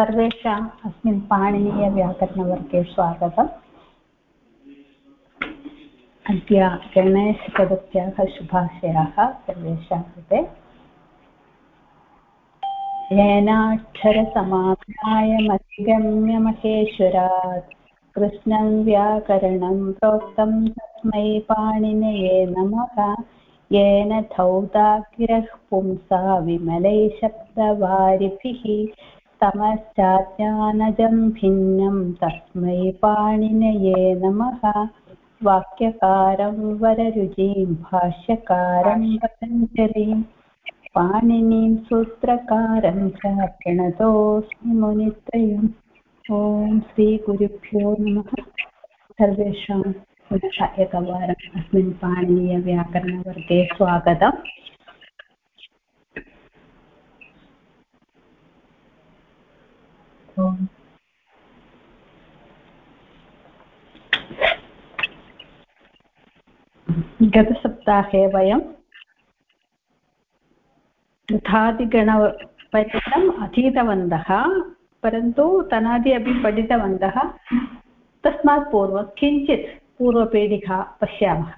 सर्वेषाम् अस्मिन् पाणिनीयव्याकरणवर्गे स्वागतम्। अद्य गणेशचतुर्थ्याः शुभाशयाः सर्वेषां कृते। येनाक्षरसमाप्यायमधिगम्य महेश्वरात् कृष्णं व्याकरणं प्रोक्तं तस्मै पाणिनये नमः। येन धौतागिरः पुंसा विमलै तमश्चाज्ञानजं भिन्नं तस्मै पाणिनये नमः। वाक्यकारं वररुचिं, भाष्यकारं पतञ्जलिं, पाणिनीं सूत्रकारं च प्रणतोऽस्मि मुनित्रयम्। ॐ श्रीगुरुभ्यो नमः। सर्वेषां पुनः एकवारम् अस्मिन् पाणिनीयव्याकरणवर्गे स्वागतम्। गतसप्ताहे वयं तथादिगणपर्यन्तम् अधीतवन्तः, परन्तु तनादि अपि पठितवन्तः। तस्मात् पूर्वं किञ्चित् पूर्वपीठिका पश्यामः।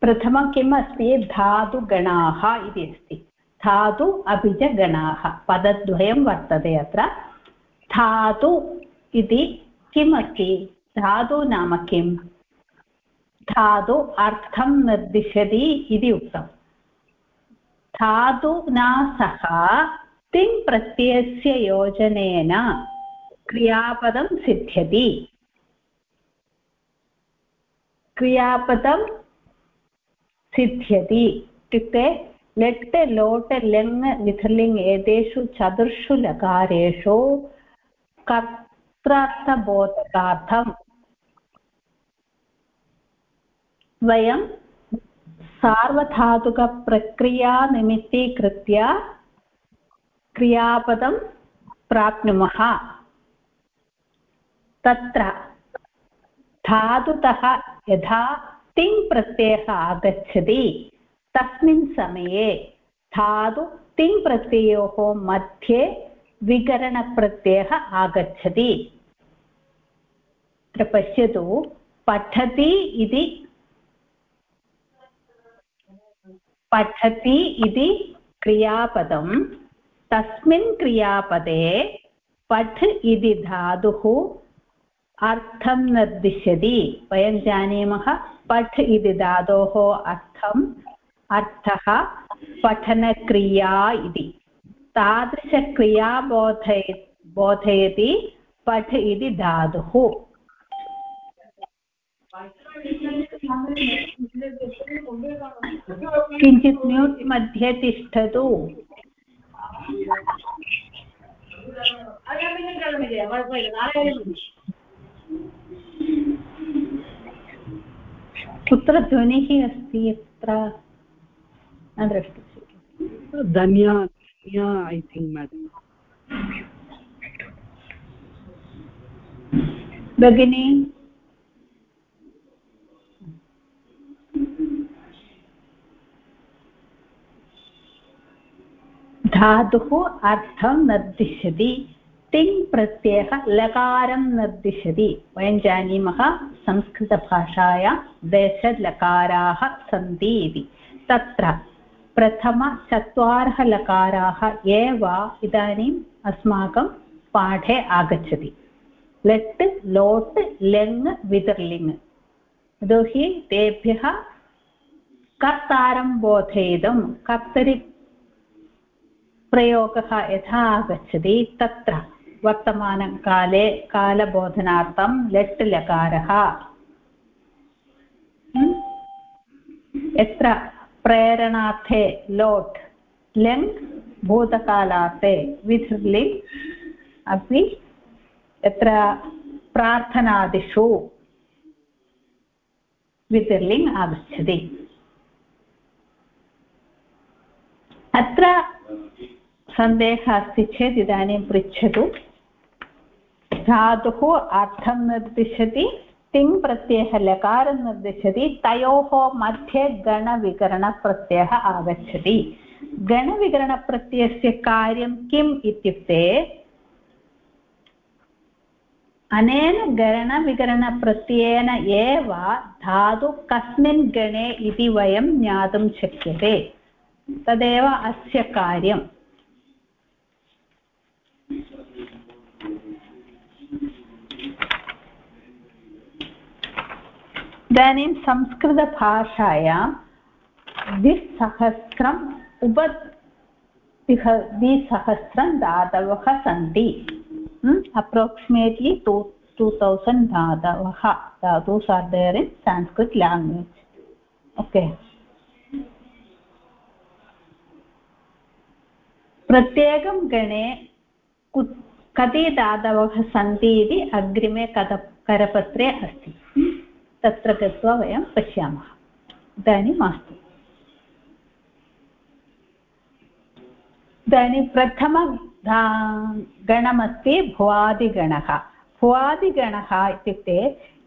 प्रथमं किम् अस्ति? धातुगणाः इति अस्ति। धातु अपि च गणाः पदद्वयं वर्तते अत्र। धातु इति किम् धातु नाम किम्? धातु अर्थं निर्दिशति इति उक्तम्। धातुना सह तिङ् प्रत्ययस्य योजनेन क्रियापदं सिद्ध्यति। क्रियापदं सिद्ध्यति इत्युक्ते लट् लोट् लङ् विथलिङ् एतेषु चतुर्षु लकारेषु कर्त्रार्थबोधकार्थं वयं सार्वधातुकप्रक्रियानिमित्तीकृत्य क्रियापदं प्राप्नुमः तत्र धातुतः यथा तिङ् आगच्छति तस्मिन् समये धातु तिङ् प्रत्ययोः मध्ये विकरणप्रत्ययः आगच्छति। अत्र पश्यतु, पठति इति पठति इति क्रियापदं, तस्मिन् क्रियापदे पठ् इति धातुः अर्थं निर्दिशति वयं जानीमः पठ् इति धातोः अर्थम् अर्थः पठनक्रिया इति। तादृशक्रिया बोधय बोधयति पठ् इति धातुः। किञ्चित् म्यूट् मध्ये तिष्ठतु। कुत्र ध्वनिः अस्ति यत्र? न द्रष्टुं शक्यते धन्या ऐ थिङ्क् मेडम् भगिनी धातुः अर्थं निर्दिशति तिङ् प्रत्ययः लकारं निर्दिशति वयं जानीमः संस्कृतभाषायां दशलकाराः सन्ति इति तत्र प्रथमचत्वारः लकाराः एव इदानीम् अस्माकं पाठे आगच्छति लट् लोट् लङ् विदर्लिङ् यतोहि तेभ्यः कर्तारं बोधयितुं कर्तरि प्रयोगः यथा आगच्छति तत्र वर्तमानकाले कालबोधनार्थं लट् लकारः यत्र प्रेरणार्थे लोट् लङ् भूतकालार्थे विधृलिङ् अपि यत्र प्रार्थनादिषु वितिर्लिङ् आगच्छति। अत्र सन्देहः अस्ति चेत् इदानीं पृच्छतु। धातुः अर्थं निर्दिशति। तिङ् प्रत्ययः लकारं निर्दिशति, तयोः मध्ये गणविकरणप्रत्ययः आगच्छति। गणविकरणप्रत्ययस्य कार्यं किम् इत्युक्ते, अनेन गणविकरणप्रत्ययेन एव धातु कस्मिन् गणे इति वयं ज्ञातुं शक्यते। तदेव अस्य कार्यम्। इदानीं संस्कृतभाषायां द्विसहस्रम् उप द्विसहस्रं धातवः सन्ति। अप्रोक्सिमेट्लि टु टु तौसण्ड् धातवः धातुस् are there in Sanskrit language okay प्रत्येकं गणे कति धातवः सन्ति इति अग्रिमे कथ करपत्रे अस्ति तत्र गत्वा वयं पश्यामः। इदानीं मास्तु। इदानीं प्रथम गणमस्ति भुवादिगणः। भुवादिगणः इत्युक्ते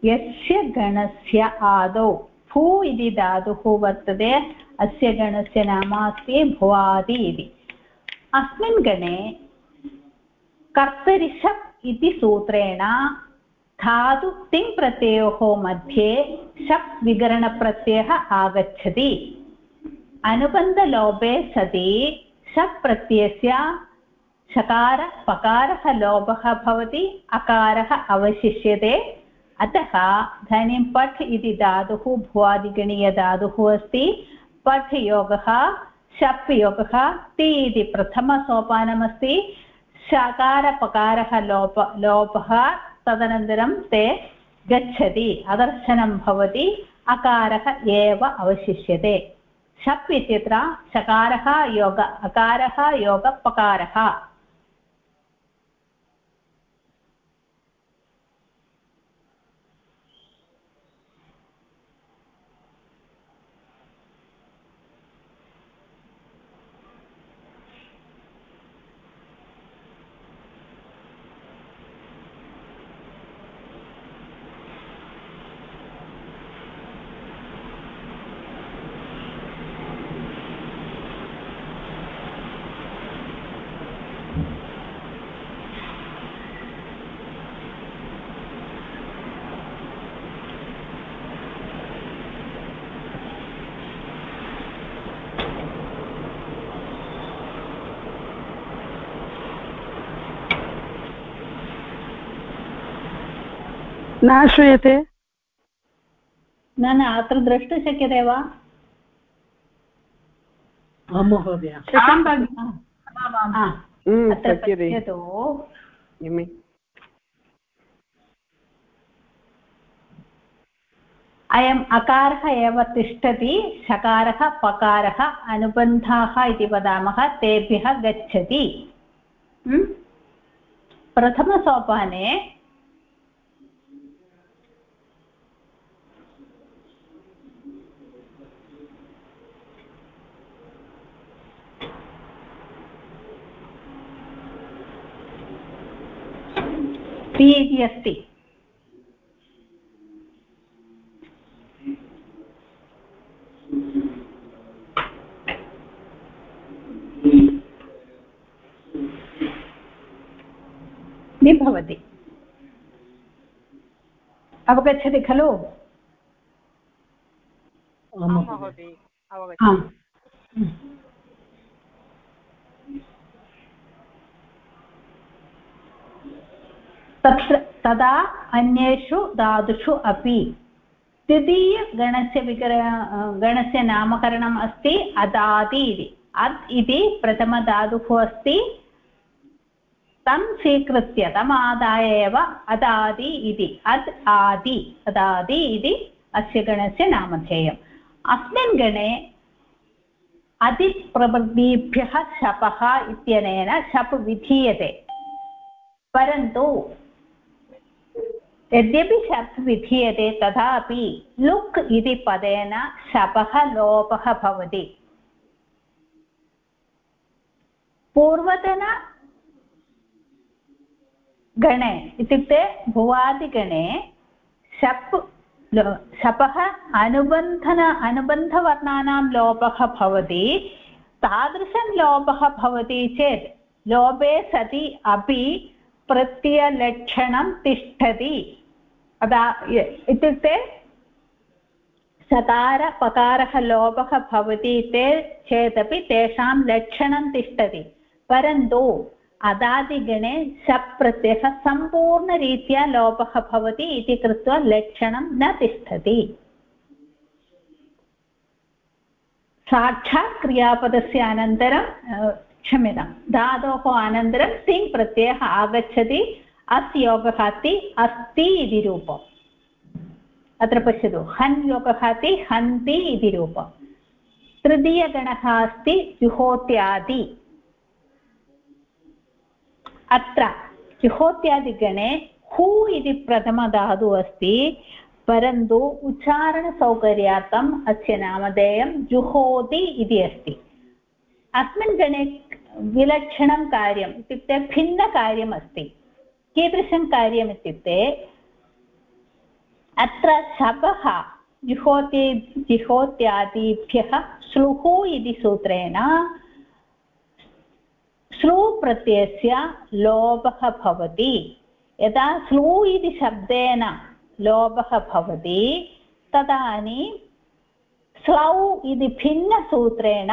यस्य गणस्य आदौ भू इति धातुः वर्तते, अस्य गणस्य नाम अस्ति भुवादि इति। अस्मिन् गणे कर्तरिषप् इति सूत्रेण धातु तिङ् प्रत्ययोः मध्ये शप् विकरणप्रत्ययः आगच्छति। अनुबन्धलोभे सति शप् प्रत्ययस्य शकार पकारः लोभः भवति, अकारः अवशिष्यते। अतः इदानीं पठ् इति धातुः भुवादिगणीयधातुः अस्ति। पठ् योगः, शप् योगः, ति इति प्रथमसोपानमस्ति। शकारपकारः लोप, लोपः तदनन्तरं ते गच्छति अदर्शनं भवति अकारः एव अवशिष्यते। शप् इत्यत्र शकारः योग अकारः योगपकारः। न श्रूयते? न न अत्र द्रष्टुं शक्यते वा? आं महोदय। अत्र पश्यतु। अयम् अकारः एव तिष्ठति शकारः पकारः अनुबन्धाः इति वदामः तेभ्यः गच्छति। प्रथमसोपाने पि इति अस्ति भवति अवगच्छति। खलु तत्र तदा अन्येषु धातुषु अपि द्वितीयगणस्य विकर गणस्य नामकरणम् अस्ति अदादि इति। अद् इति प्रथमधातुः अस्ति। तं स्वीकृत्य तम् आदाय एव अदादि इति। अद् आदि अदादि इति अस्य गणस्य नामधेयम्। अस्मिन् गणे अतिप्रवृत्तिभ्यः शपः इत्यनेन शप् विधीयते। परन्तु यद्यपि शप् विधीयते, तथापि लुक् इति पदेन शपः, लोपः भवति। पूर्वतनगणे इत्युक्ते भुवादिगणे शप् शपः अनुबन्धन, अनुबन्धवर्णानां लोपः भवति, तादृशं लोभः भवति चेत् लोभे सति अपि प्रत्ययलक्षणं तिष्ठति। अदा इत्युक्ते सकार पकारः लोभः भवति ते चेदपि तेषां लक्षणं तिष्ठति। परन्तु अदादिगणे शप् सम्पूर्णरीत्या लोपः भवति इति कृत्वा लक्षणं न तिष्ठति। साक्षात् क्रियापदस्य अनन्तरं क्षम्यतां धातोः अनन्तरं तिङ् प्रत्ययः आगच्छति। अस् योगः अस्ति अस्ति इति रूपम्। अत्र पश्यतु। हन् योगः अस्ति हन्ति इति रूपम्। तृतीयगणः अस्ति जुहोत्यादि। अत्र जुहोत्यादिगणे हु इति प्रथमधातुः अस्ति, परन्तु उच्चारणसौकर्यार्थम् अस्य नामधेयं जुहोति इति अस्ति। अस्मिन् गणे विलक्षणं कार्यम् इत्युक्ते भिन्नकार्यम् अस्ति कीदृशं कार्यम् इत्युक्ते अत्र शपः जुहोति जिहोत्यादिभ्यः श्लुः इति सूत्रेण श्लू लोभः भवति। यदा श्लू इति शब्देन लोभः भवति तदानीं स्लौ इति भिन्नसूत्रेण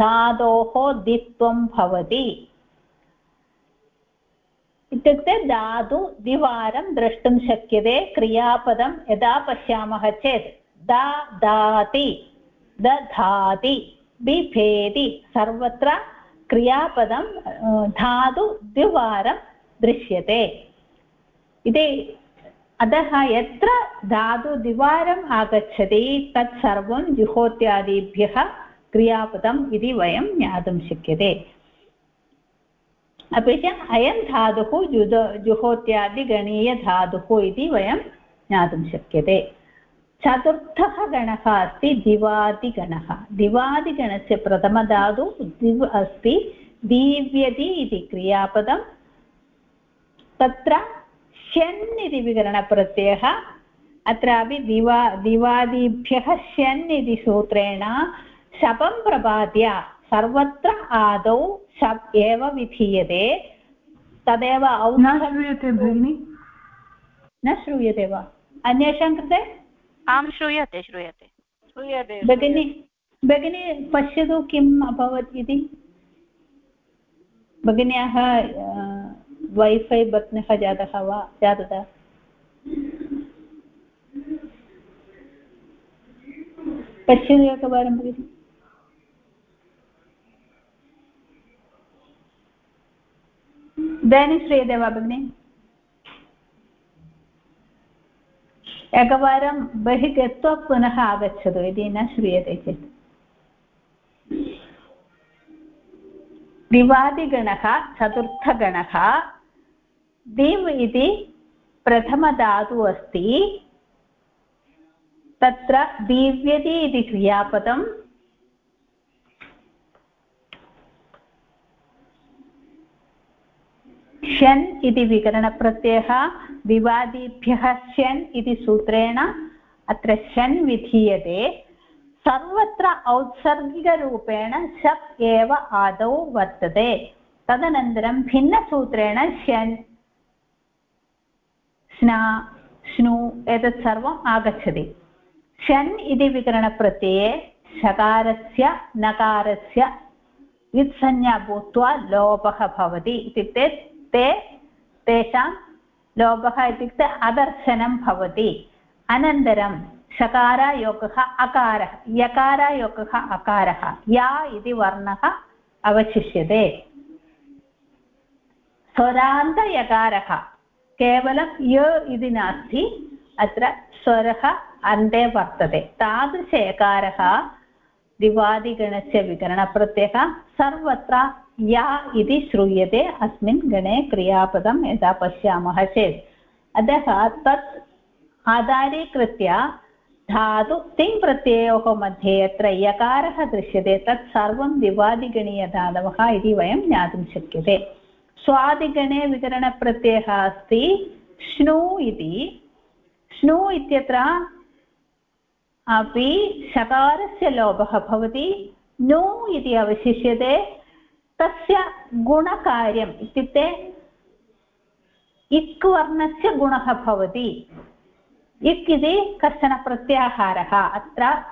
धातोः दित्वं भवति इत्युक्ते धातु द्विवारं द्रष्टुं शक्यते क्रियापदं यदा पश्यामः चेत् दा दाति दधाति बिभेति सर्वत्र क्रियापदं धातु द्विवारं दृश्यते इति अतः यत्र धातु द्विवारम् आगच्छति, तत् सर्वं जुहोत्यादिभ्यः क्रियापदम् इति वयं ज्ञातुं शक्यते। अपि च अयं धातुः जुद, जुहोत्यादिगणीयधातुः इति वयं ज्ञातुं शक्यते। चतुर्थः गणः अस्ति दिवादिगणः। दिवादिगणस्य प्रथमधातु दिव् अस्ति दीव्यति इति क्रियापदं तत्र ष्यन् इति विकरणप्रत्ययः अत्रापि दिवा दिवादिभ्यः ष्यन् इति सूत्रेण शपं प्रपाद्य सर्वत्र आदौ शप् एव विधीयते तदेव न श्रूयते भगिनि। न श्रूयते वा? अन्येषां कृते? आं श्रूयते श्रूयते। श्रूयते भगिनी भगिनी पश्यतु किम् अभवत् इति। भगिन्याः वैफै भग्नः जातः वा जातः पश्यतु एकवारं भगिनि इदानीं श्रूयते वा भगिनि एकवारं बहिः गत्वा पुनः आगच्छतु यदि न श्रूयते चेत्। दिवादिगणः, चतुर्थगणः, दिव् इति प्रथमधातुः अस्ति। तत्र दिव्यति इति क्रियापदं। ष्यन् इति विकरणप्रत्ययः, दिवादिभ्यः ष्यन् इति सूत्रेण अत्र ष्यन् विधीयते। सर्वत्र औत्सर्गिकरूपेण शप् एव आदौ वर्तते। तदनन्तरं भिन्नसूत्रेण ष्यन् स्ना श्नु एतत् सर्वम् आगच्छति। षन् इति विकरणप्रत्यये शकारस्य, नकारस्य वित्संज्ञा भूत्वा लोपः भवति इत्युक्ते ते, तेषां लोपः इत्युक्ते अदर्शनं भवति। अनन्तरं शकारायोगः अकारः। यकारायोगः अकारः। या इति वर्णः अवशिष्यते। स्वरान्तयकारः। केवलं य इति नास्ति, अत्र स्वरः अन्ते वर्तते। तादृश यकारः दिवादिगणस्य विकरणप्रत्ययः सर्वत्र या इति श्रूयते अस्मिन् गणे क्रियापदं यदा पश्यामः चेत्। अतः तत् आधारीकृत्य धातु तिङ् प्रत्ययोः मध्ये यत्र यकारः दृश्यते तत् सर्वं दिवादिगणीयधातवः इति वयं ज्ञातुं शक्यते स्वादिगणे विकरणप्रत्ययः अस्ति श्नु इति श्नु इत्यत्र अपि शकारस्य लोपः भवति नु इति अवशिष्यते तस्य गुणकार्यम् इत्युक्ते इक् वर्णस्य गुणः भवति इक् इति कश्चन प्रत्याहारः। अत्र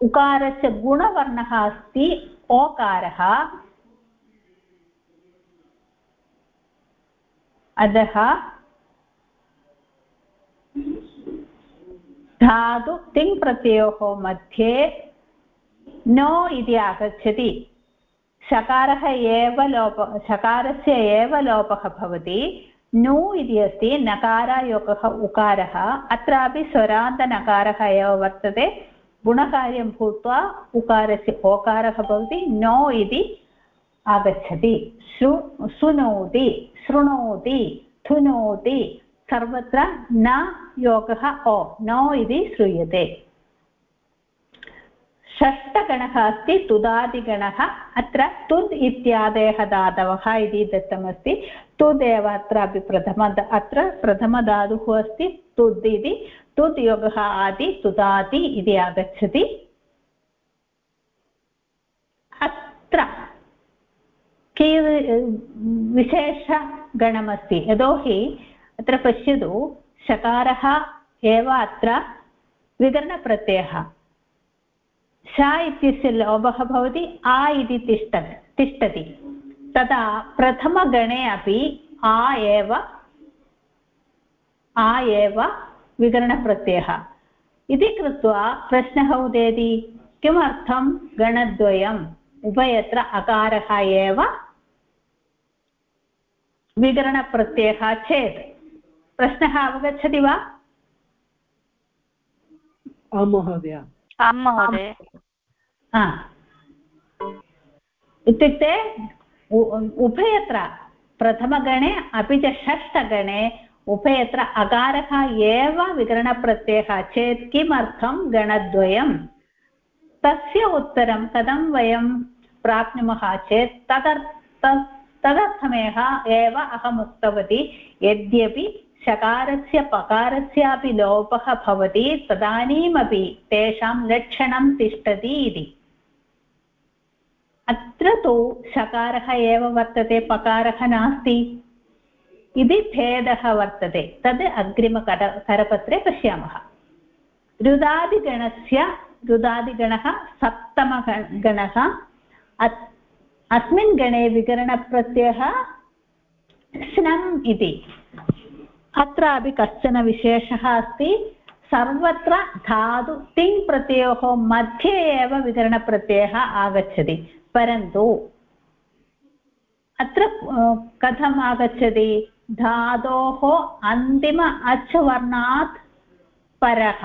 उकारस्य गुणवर्णः अस्ति, ओकारः। अतः धातु तिङ् प्रत्ययोः मध्ये नो इति आगच्छति। शकारः एव लोप, शकारस्य एव लोपः भवति। नु इति अस्ति नकारायोगः उकारः। अत्रापि स्वरान्तनकारः एव वर्तते। गुणकार्यं भूत्वा उकारस्य ओकारः भवति। नो इति आगच्छति। शृ शृणोति शृणोति, धुनोति, सर्वत्र न योगः ओ, नो इति श्रूयते। षष्ठगणः अस्ति, तुदादिगणः। अत्र तुद् इत्यादयः धातवः इति दत्तमस्ति। तुदेव अत्रापि प्रथम अत्र प्रथमधातुः अस्ति, तुद् इति, तुद् योगः आदि, तुदाति इति आगच्छति। अत्र की विशेषगणमस्ति। यतोहि अत्र पश्यतु, शकारः एव अत्र विकरणप्रत्ययः। श इत्यस्य लोभः भवति, आ इति तिष्ठ तिष्ठति। तदा प्रथमगणे अपि आ एव आ एव विकरणप्रत्ययः। इति कृत्वा प्रश्नः उदेति किमर्थं गणद्वयम् उभयत्र अकारः एव विकरणप्रत्ययः चेत्? प्रश्नः अवगच्छति वा? आं महोदय। आं महोदय। इत्युक्ते उभयत्र प्रथमगणे, अपि च षष्ठगणे उभयत्र अकारः एव विकरणप्रत्ययः चेत् किमर्थं गणद्वयं? तस्य उत्तरं कथं वयं प्राप्नुमः चेत् तदर्थ तदर्थमेव एव अहम् उक्तवती, यद्यपि शकारस्य पकारस्यापि लोपः भवति, तदानीमपि तेषां लक्षणं तिष्ठति इति। अत्र तु शकारः एव वर्तते, पकारः नास्ति। इति भेदः वर्तते। तद् अग्रिमकर करपत्रे पश्यामः। रुदादिगणस्य, रुदादिगणः सप्तमगणः अस्मिन् गणे विकरणप्रत्ययः स्नम् इति। अत्रापि कश्चन विशेषः अस्ति। सर्वत्र धातु, तिङ् प्रत्ययोः मध्ये एव विकरणप्रत्ययः आगच्छति। परन्तु अत्र कथम् आगच्छति? धातोः अन्तिम अच् वर्णात् परः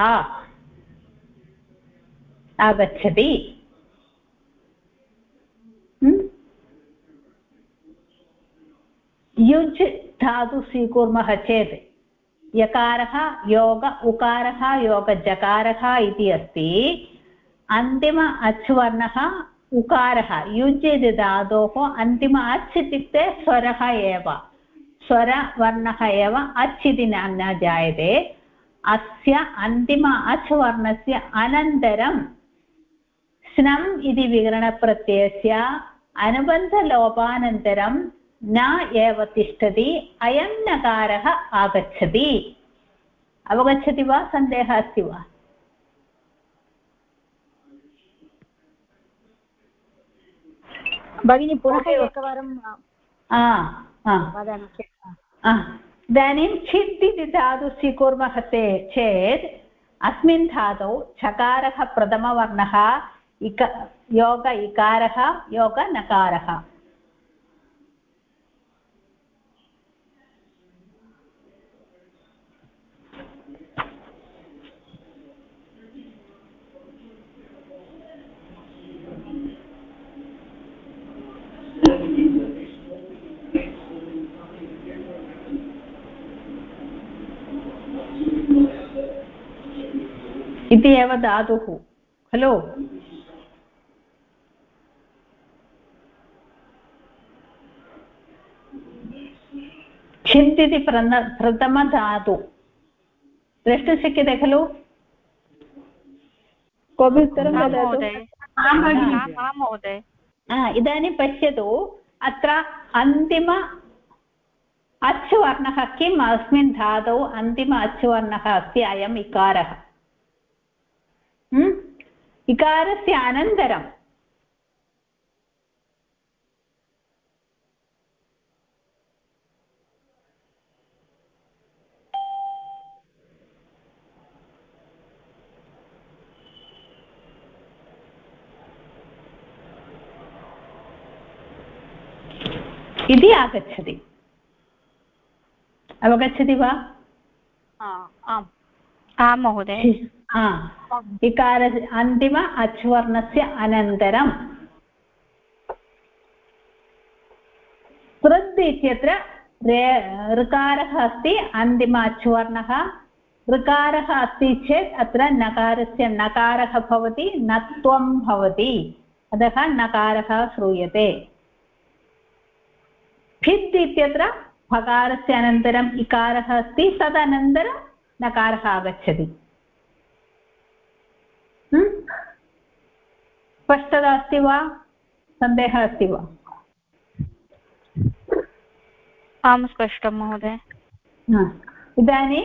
आगच्छति। युज् धातु स्वीकुर्मः चेत्, यकारः योग, उकारः योगजकारः इति अस्ति। अन्तिम अच् वर्णः उकारः। युज् इति धातोः अन्तिम अच् इत्युक्ते स्वरः एव। स्वरवर्णः एव अच् इति न जायते। अस्य अन्तिम अच् वर्णस्य अनन्तरं स्नम् इति विकरणप्रत्ययस्य अनुबन्धलोपानन्तरं न एव तिष्ठति, अयं नकारः आगच्छति। अवगच्छति वा? सन्देहः अस्ति वा? भगिनी पुनः एकवारं इदानीं छित् इति धातु स्वीकुर्मः चेत् अस्मिन् धातौ चकारः प्रथमवर्णः इक योग इकारः योगनकारः इति एव धातुः। खलु? छिद् इति प्रथमधातु। द्रष्टुं शक्यते खलु? कोऽपि उत्तरं इदानीं पश्यतु अत्र अन्तिम अच् वर्णः किम्? अस्मिन् धातौ अन्तिम अच् वर्णः अस्ति अयम् इकारः। इकारस्य अनन्तरं इति आगच्छति अवगच्छति वा आम् आं महोदय इकार अन्तिम अच्वर्णस्य अनन्तरं पृद् इत्यत्र ऋकारः अस्ति, अन्तिम अच्वर्णः. ऋकारः अस्ति चेत् अत्र नकारस्य नकारः भवति, नत्वं भवति. अतः नकारः श्रूयते. फिद् इत्यत्र फकारस्य अनन्तरम् इकारः अस्ति, तदनन्तरं नकारः आगच्छति. स्पष्टता अस्ति वा सन्देहः अस्ति वा आं स्पष्टं महोदय इदानीं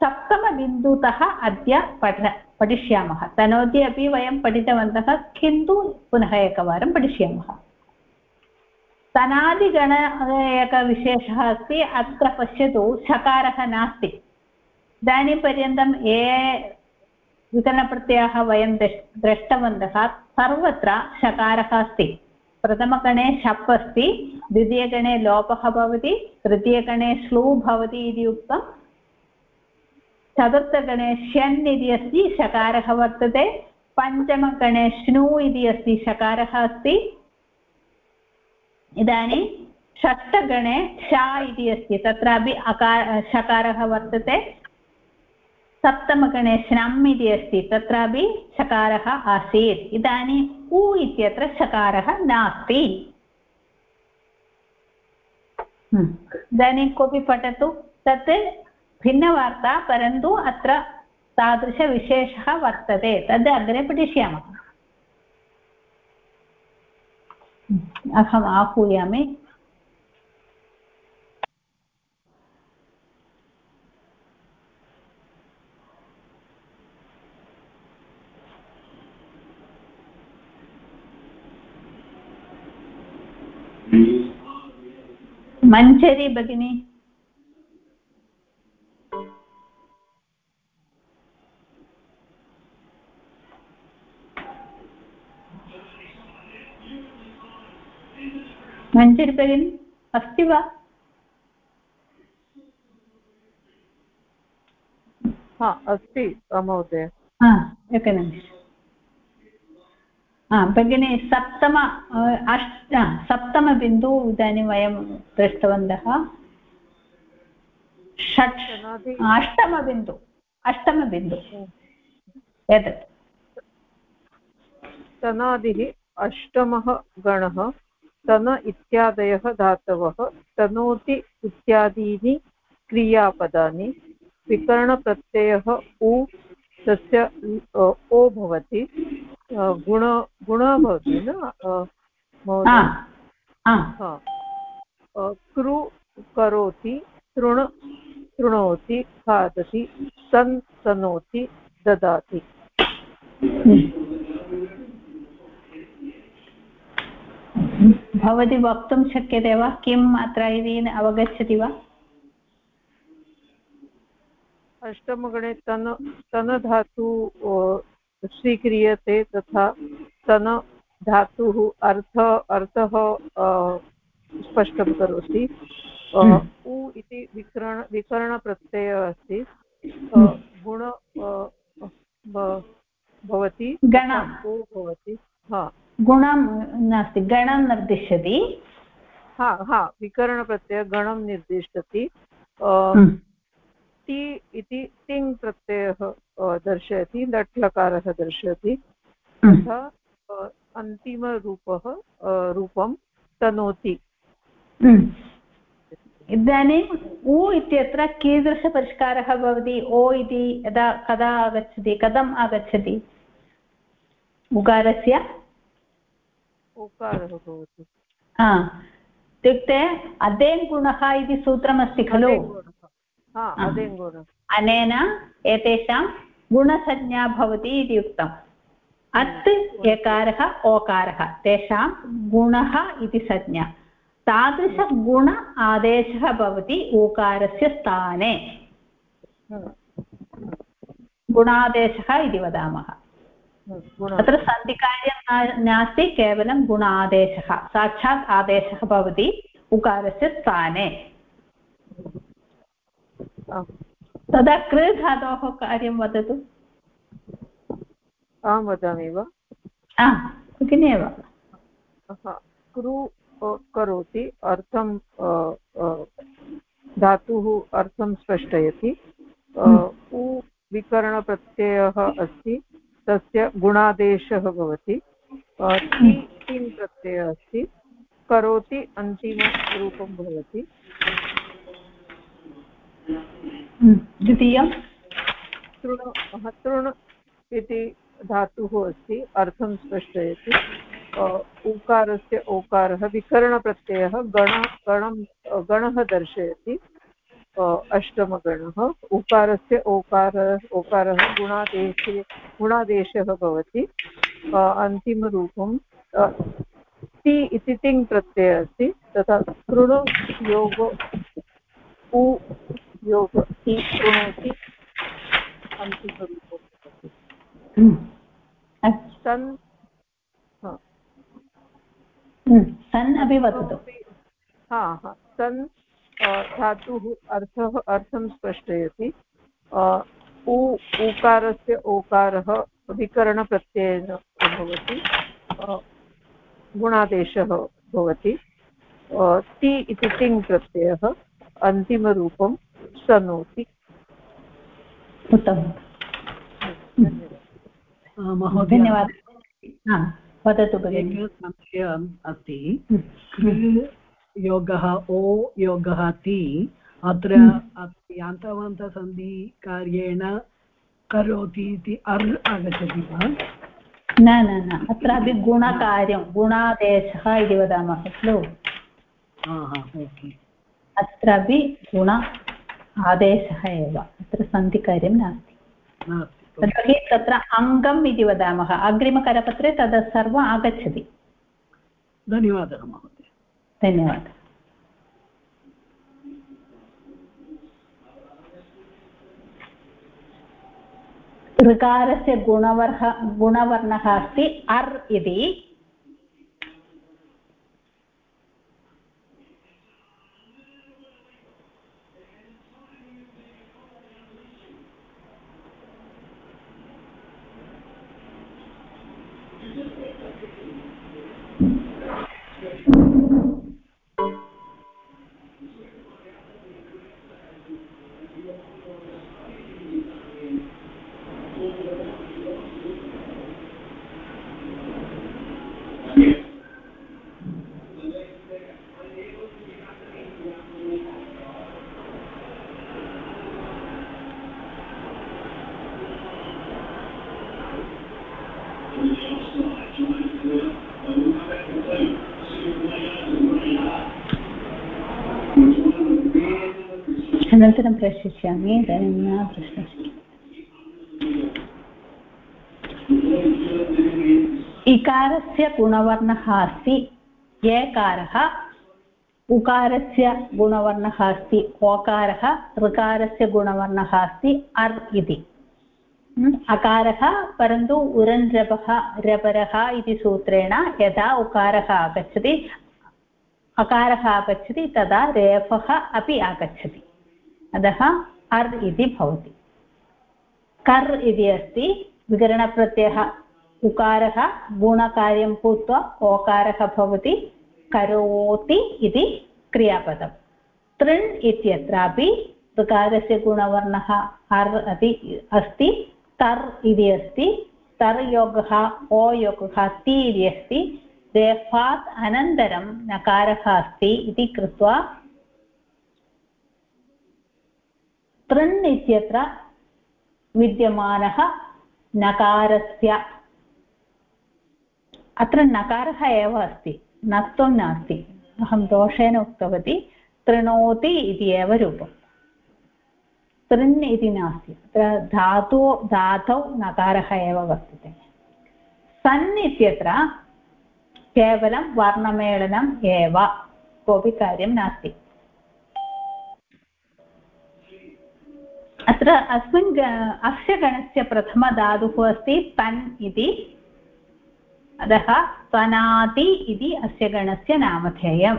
सप्तमबिन्दुतः अद्य पठ पठिष्यामः तनोति अपि वयं पठितवन्तः किन्तु पुनः एकवारं पठिष्यामः तनादिगण एकः विशेषः अस्ति अत्र पश्यतु शकारः नास्ति इदानीं पर्यन्तं ये विकरणप्रत्ययाः वयं दृष्टवन्तः, सर्वत्र शकारः अस्ति। प्रथमगणे शप् अस्ति, द्वितीयगणे लोपः भवति, तृतीयगणे श्लू भवति इति उक्तं। चतुर्थगणे ष्यन् इति अस्ति शकारः वर्तते। पञ्चमगणे श्नु इति अस्ति शकारः अस्ति। इदानीं षष्ठगणे श इति अस्ति, तत्रापि अकार शकारः वर्तते। सप्तमगणे श्नम् इति अस्ति, तत्रापि शकारः आसीत्। इदानीम् उ इत्यत्र शकारः नास्ति। हम्म। इदानीं कोऽपि पठतु। तत् भिन्नवार्ता, परन्तु अत्र तादृशविशेषः वर्तते। तद् अग्रे पठिष्यामः। अहम् आहूयामि। मञ्चरी भगिनी। मञ्जरी भगिनी अस्ति वा? हा अस्ति महोदय। एकनिमिषम्। हा भगिनी सप्तम अष्ट सप्तमबिन्दु इदानीं वयं दृष्टवन्तः षट् अष्टमबिन्दु अष्टमबिन्दु। एतत्। तनादिः अष्टमः गणः तन इत्यादयः धातवः तनोति इत्यादीनि क्रियापदानि विकरणप्रत्ययः उ तस्य ओ भवति। गुण गुणः भवति न कृ करोति तृण तृणोति खादति सन् तनोति ददाति। भवती वक्तुं शक्यते वा? किम् अत्र इति अवगच्छति वा? अष्टमगणे तन तन धातु स्वीक्रियते तथा तन धातुः अर्थ अर्थः स्पष्टं करोति। हम्म। उ इति विकरण विकरणप्रत्ययः अस्ति। हम्म। गुण भवति। गण। भवति। हा। गुणं नास्ति गणं निर्दिशति हा हा। विकरणप्रत्ययः गणं निर्दिशति हम्म। टि इति तिङ् प्रत्ययः दर्शयति लट् लकारः दर्शयति। हम्म। तथा अन्तिमरूपः रूपं तनोति। हम्म। इदानीम् उ इत्यत्र कीदृशपरिष्कारः भवति? ओ इति यदा कदा आगच्छति? कथम् आगच्छति? उकारस्य? ओकारः भवति। हा। इत्युक्ते अदेङ्गुणः इति सूत्रमस्ति खलु। अनेन एतेषां गुणसंज्ञा भवति इति उक्तम्। अत् एकारः ओकारः तेषां गुणः इति संज्ञा। तादृशगुण आदेशः भवति ऊकारस्य स्थाने। गुणादेशः इति वदामः। अत्र सन्धिकार्यं नास्ति केवलं गुण आदेशः साक्षात् आदेशः भवति उकारस्य स्थाने। तदा कृ धातोः कार्यं वदतु। अहं वदामि वा? भगिनि एव। कृ करोति अर्थं धातुः अर्थं स्पष्टयति। उ विकरणप्रत्ययः अस्ति तस्य गुणादेशः भवति। ति प्रत्ययः अस्ति। करोति अन्तिमरूपं भवति। द्वितीयं? तृण तृण इति धातुः अस्ति, अर्थं स्पष्टयति। उकारस्य ओकारः विकरणप्रत्ययः, गण, गणं, गणः दर्शयति। अष्टमगणः, उकारस्य ओकार ओकारः गुणादेशे, गुणादेशः भवति। अन्तिमरूपं ति इति तिङ् प्रत्ययः अस्ति, तथा तृण, योग, उ योग शृणोति सन् सन् अपि वदतु। हा हा। सन् धातुः अर्थः, अर्थं स्पष्टयति। उ ओकारः विकरणप्रत्ययेन भवति। गुणादेशः भवति। ति इति तिङ् प्रत्ययः अन्तिमरूपं सनोति उत्तमम्। धन्यवादः। वदतु एकः संशयम् अस्ति। योगः ओ योगः ति अत्र यान्तवन्तसन्धिकार्येण करोति इति अर् आगच्छति वा? न न न अत्रापि गुणकार्यं गुणादेशः इति वदामः खलु। अत्रापि गुण आदेशः एव। अत्र सन्धिकार्यं नास्ति। तर्हि तत्र अङ्गम् इति वदामः। अग्रिमकरपत्रे तद् सर्वम् आगच्छति। धन्यवादः महोदय। धन्यवादः। ऋकारस्य गुणवर्ह गुणवर्णः अस्ति अर् इति। अनन्तरं प्रशिष्यामि इदानीं न प्रश्नः इकारस्य गुणवर्णः अस्ति एकारः उकारस्य गुणवर्णः अस्ति ओकारः ऋकारस्य गुणवर्णः अस्ति अर् इति अकारः परन्तु उरन् रपः रपरः इति सूत्रेण यदा उकारः आगच्छति अकारः आगच्छति तदा रेफः अपि आगच्छति अतः अर् इति भवति। कर् इति अस्ति, विकरणप्रत्ययः उकारः, गुणकार्यं भूत्वा ओकारः भवति, करोति इति क्रियापदं तृण् इत्यत्रापि ऋकारस्य गुणवर्णः अर् अपि अस्ति, तर् इति अस्ति, तर् ओ योगः, ति इति अस्ति रेफात् अनन्तरं नकारः अस्ति इति कृत्वा तृण् इत्यत्र विद्यमानः नकारस्य। अत्र नकारः एव अस्ति, नत्वं नास्ति। अहं दोषेण उक्तवती, तृणोति इति एव रूपम्। तृन् इति नास्ति, अत्र धातु, धातौ नकारः एव वर्तते। सन् इत्यत्र केवलं वर्णमेलनम् एव, कोऽपि कार्यं नास्ति। अत्र अस्मिन् अस्य गणस्य प्रथमधातुः अस्ति तन् इति। अतः त्वनाति इति अस्य गणस्य नामधेयम्।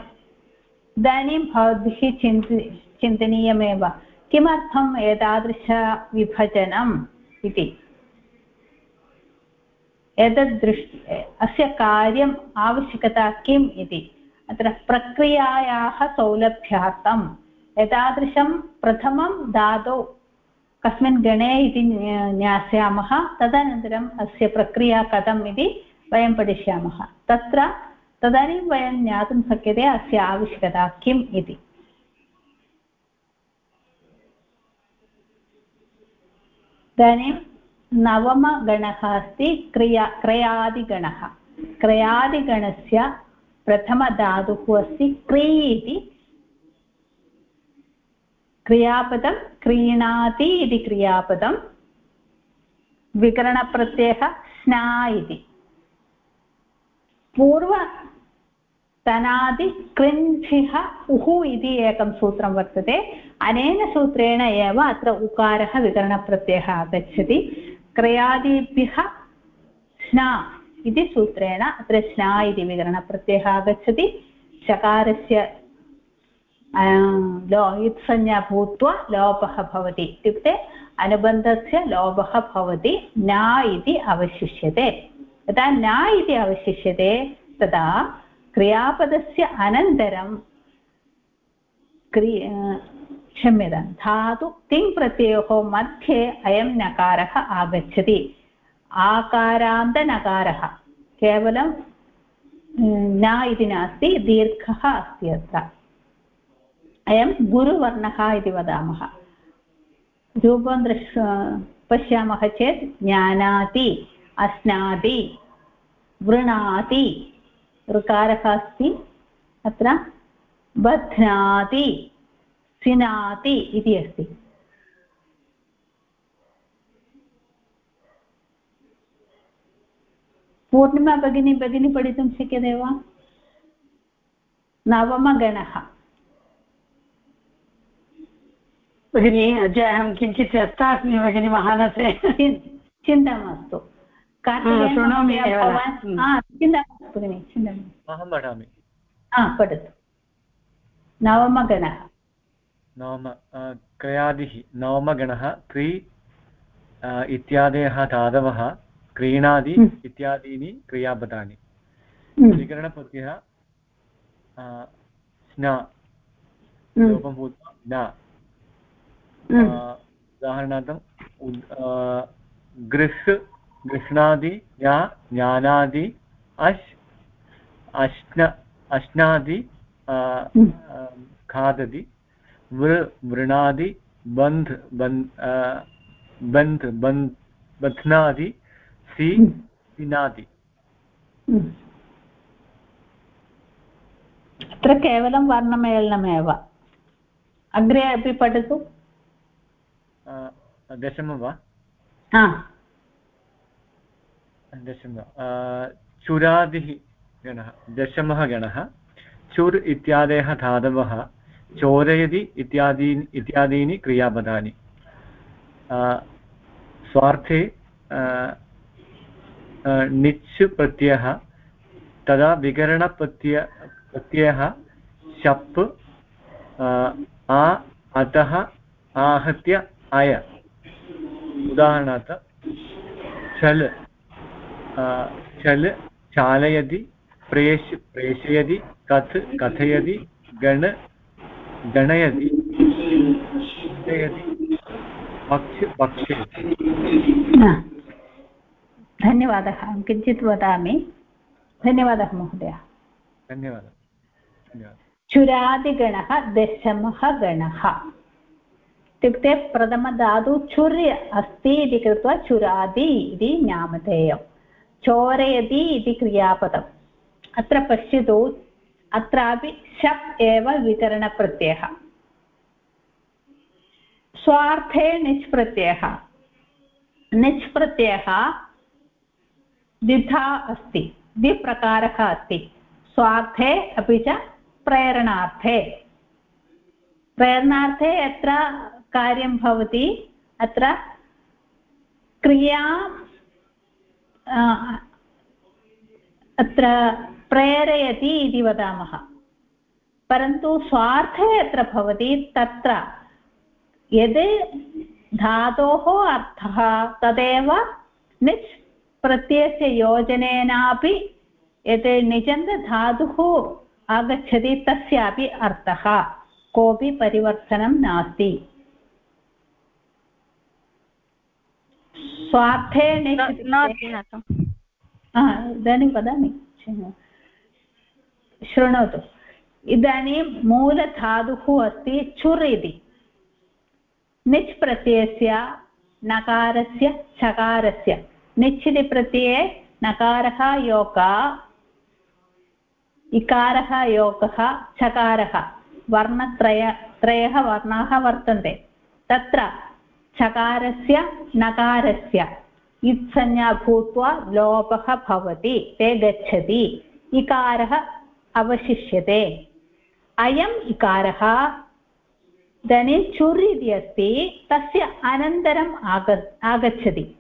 इदानीं भवद्भिः चिन्ति, चिन्तनीयमेव। किमर्थम् एतादृशविभजनम् इति? एतद् दृष्, अस्य कार्यम् आवश्यकता किम् इति? अत्र प्रक्रियायाः सौलभ्यार्थम् एतादृशं प्रथमं धातौ कस्मिन् गणे इति ज्ञास्यामः तदनन्तरम् अस्य प्रक्रिया कथम् इति वयं पठिष्यामः। तत्र तदानीं वयं ज्ञातुं शक्यते अस्य आवश्यकता किम् इति। इदानीं नवमगणः अस्ति, क्रिया, क्रयादिगणः। क्रयादिगणस्य प्रथमधातुः अस्ति क्री इति। क्रियापदं क्रीणाति इति क्रियापदं। विकरणप्रत्ययः स्ना इति। पूर्वतनादि कृञ्झिः उः इति एकं सूत्रं वर्तते। अनेन सूत्रेण एव अत्र उकारः विकरणप्रत्ययः आगच्छति। क्रयादिभ्यः स्ना इति सूत्रेण अत्र स्ना इति विकरणप्रत्ययः आगच्छति। चकारस्य लो इत्संज्ञा भूत्वा लोपः भवति इत्युक्ते अनुबन्धस्य लोपः भवति न इति अवशिष्यते। यदा न इति अवशिष्यते, तदा क्रियापदस्य अनन्तरं क्रि क्षम्यतां, धातु तिङ् प्रत्ययोः मध्ये अयं नकारः आगच्छति। आकारान्तनकारः केवलं, न इति नास्ति, दीर्घः अस्ति अत्र। अयं गुरुवर्णः इति वदामः। रूपं दृश् पश्यामः चेत् ज्ञानाति, अश्नाति, वृणाति, ऋकारः अस्ति। अत्र बध्नाति, सिनाति इति अस्ति। पूर्णिमा भगिनी भगिनी पठितुं शक्यते वा? नवमगणः। भगिनि अद्य अहं किञ्चित् व्यस्ता अस्मि भगिनि महानसे। चिन्ता मास्तु। शृणोमि चिन्ता मास्तु भगिनि चिन्ता अहं पठामि हा पठतु। नवमगणः। नवम क्रयादिः नवमगणः क्री इत्यादयः धातवः क्रीणादि इत्यादीनि क्रियापदानि। विकरणप्रत्ययः स्न लोपं भूत्वा न। उदाहरणार्थं गृह् गृह्णादि ज्ञा ज्ञानादि अश् अश्न अश्नादि खादति वृ वृणादि बन्ध् बन्ध् बन्ध् बध्नादि सि सिनादि अत्र केवलं वर्णमेलनमेव अग्रे अपि पठतु दशमं वा? दशम चुरादिः गणः दशमः गणः चुर् इत्यादयः धातवः चोरयति इत्यादीनि इत्यादीनि क्रियापदानि। स्वार्थे णिच् प्रत्ययः तदा विकरणप्रत्यय प्रत्ययः शप् आ अतः आहत्य अय उदाहरणार्थ छल् छल् चालयति प्रेष प्रेषयति कथ् कथयति गण गणयति पक्ष पक्षयति। धन्यवादः। अहं किञ्चित् वदामि। धन्यवादः महोदय। धन्यवादः। धन्यवादः। चुरादिगणः दशमः गणः। इत्युक्ते प्रथमधातु चुर् अस्ति इति कृत्वा चुरादि इति नामधेयं चोरयति इति क्रियापदम्। अत्र पश्यतु, अत्रापि शप् एव विकरणप्रत्ययः। स्वार्थे निच् प्रत्ययः निच् प्रत्ययः द्विधा अस्ति, द्विप्रकारः अस्ति। स्वार्थे अपि च प्रेरणार्थे। प्रेरणार्थे यत्र कार्यं भवति। अत्र क्रिया अत्र प्रेरयति इति वदामः। परन्तु स्वार्थे यत्र भवति, तत्र यद् धातोः अर्थः तदेव निच् प्रत्ययस्य योजनेनापि यत् निजन्तधातुः आगच्छति, तस्यापि अर्थः, कोऽपि परिवर्तनं नास्ति। स्वार्थे इदानीं वदामि शृणोतु। इदानीं मूलधातुः अस्ति चुर् इति। निच् प्रत्ययस्य नकारस्य चकारस्य। निच् इति प्रत्यये नकारः योग इकारः योगः चकारः। वर्णत्रय त्रयः वर्णाः वर्तन्ते। तत्र चकारस्य, नकारस्य। इत्संज्ञा भूत्वा लोपः भवति, ते गच्छति। इकारः अवशिष्यते। अयम् इकारः इदानीं चुर् इति अस्ति, तस्य अनन्तरम् आग, आगच्छति।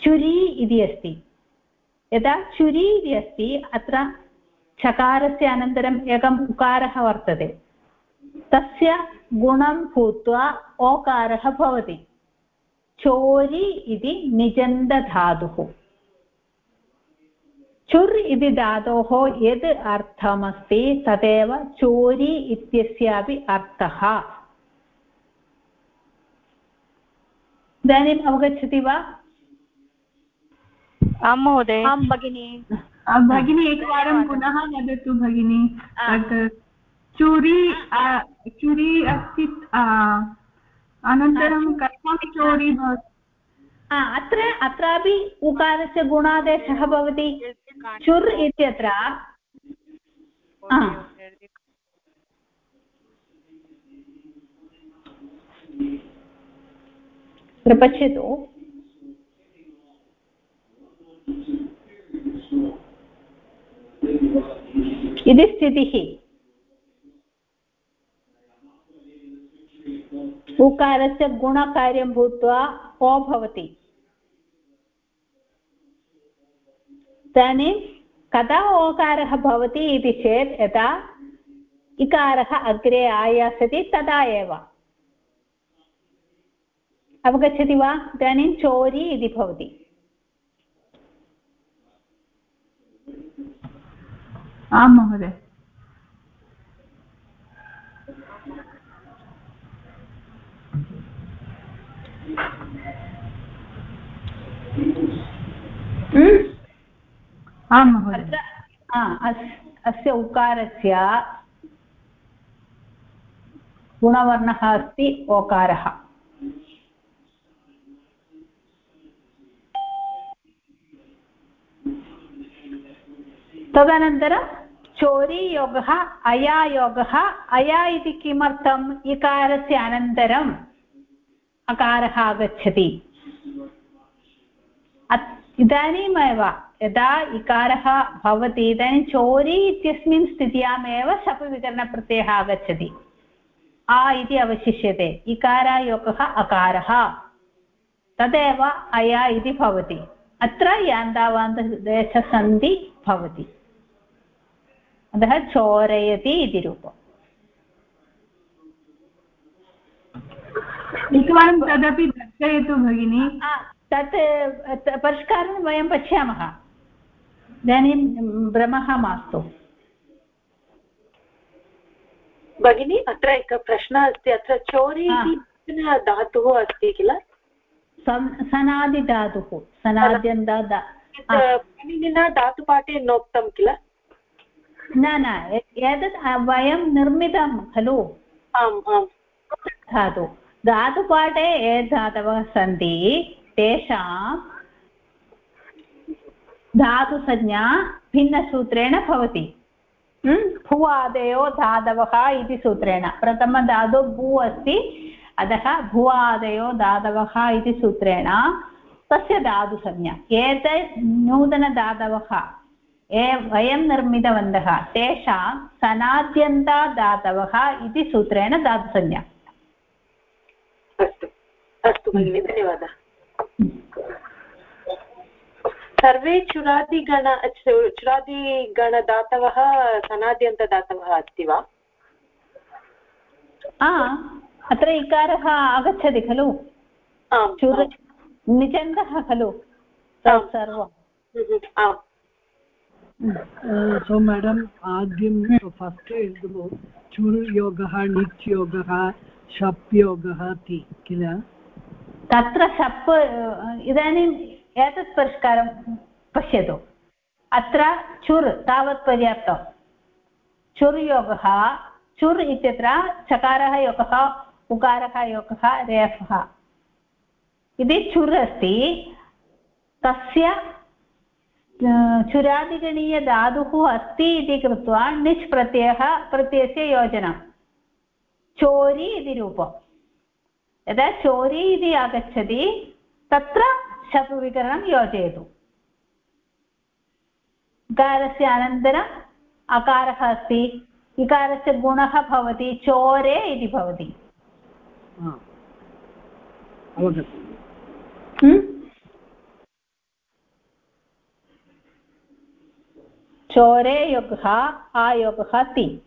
चुरी इति अस्ति। यदा चुरी इति अस्ति, अत्र चकारस्य अनन्तरम् एकम् उकारः वर्तते। तस्य गुणं भूत्वा ओकारः भवति। चोरि इति निजन्तधातुः चुर् इति धातोः यद् अर्थमस्ति तदेव चोरि इत्यस्यापि अर्थः इदानीम् अवगच्छति वा आं महोदय आं भगिनि भगिनी एकवारं पुनः वदतु भगिनी चूरि चूरि अस्ति अनन्तरं कथं चोरि भवति अत्र अत्रापि उकारस्य गुणादेशः भवति। चुर् इत्यत्र पश्यतु। इति स्थितिः। उकारस्य गुणकार्यं भूत्वा ओ भवति। इदानीं कदा ओकारः भवति इति चेत् यदा इकारः अग्रे आयास्यति तदा एव। अवगच्छति वा? इदानीं चोरि इति भवति। आं महोदय। आं महोदय। अस्य उकारस्य गुणवर्णः अस्ति ओकारः। तदनन्तरं चोरीयोगः अयायोगः अया इति किमर्थम्? इकारस्य अनन्तरम् अकारः आगच्छति। इदानीमेव यदा इकारः भवति इदानीं चोरी इत्यस्मिन् स्थित्यामेव शपविकरणप्रत्ययः आगच्छति। आ इति अवशिष्यते। इकारायोगः अकारः। तदेव अया इति भवति। अत्र यान्दावान्तदेशसन्धि भवति। अतः चोरयति इति रूपम्। एकवारं तदपि दर्शयतु भगिनि। तत् परिष्कारं वयं पश्यामः. इदानीं भ्रमः मास्तु. भगिनी अत्र एकः प्रश्नः अस्ति. अत्र चोरि धातुः अस्ति किल? सनादिधातुः. सनाद्यन्त धातुपाठे नोक्तं किल? न न एतत् वयं निर्मितं खलु. आम् आम्. धातु. धातुपाठे ये धातवः सन्ति. तेषां धातुसंज्ञा भिन्नसूत्रेण भवति। भुवादयो धातवः इति सूत्रेण। प्रथमधातु भू अस्ति अतः भुवादयो धातवः इति सूत्रेण। तस्य धातुसंज्ञा एतत् नूतनधातवः ये वयं निर्मितवन्तः तेषां सनाद्यन्ता धातवः इति सूत्रेण धातुसंज्ञा। अस्तु अस्तु भगिनि धन्यवादः। सर्वे चुरादिगण चुरादिगणदातवः सनाद्यन्तदातवः अस्ति वा? आ अत्र इकारः आगच्छति खलु? निचन्दः खलु? सर्वं। हम्म, सो मेडम् आद्यं फस्ट् एल्दमु चुर् योगः शप् योगः ति किल? तत्र शप् इदानीम् एतत् परिष्कारं पश्यतु। अत्र चुर् तावत् पर्याप्तं। चुर् योगः, चुर् इत्यत्र चकारः योगः, उकारः योगः, रेफः। इति चुर् अस्ति। तस्य चुरादिगणीयधातुः अस्ति इति कृत्वा णिच् प्रत्ययः प्रत्ययस्य योजनं। चोरि इति रूपम्। यदा चोरी इति आगच्छति, तत्र शप् विकरणं योजयतु। इकारस्य अनन्तरम् अकारः अस्ति। इकारस्य गुणः भवति चोरे इति भवति। हम्म? चोरे योगः आयोगः ति।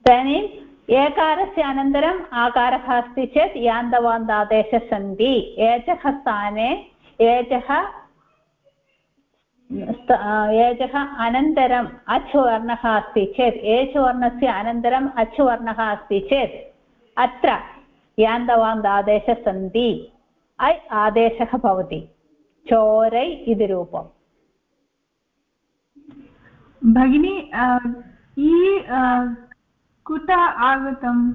इदानीम् एकारस्य अनन्तरम् आकारः अस्ति चेत् यान्तवान्तादेशः सन्ति एचः स्थाने स्त- एचः अनन्तरम् अच् वर्णः अस्ति चेत् एच् वर्णस्य अनन्तरम् अच् वर्णः अस्ति चेत् अत्र यान्तवान्तादेशः सन्ति ऐ आदेशः भवति चोरै इति रूपम् भगिनी कुतः आगतम्?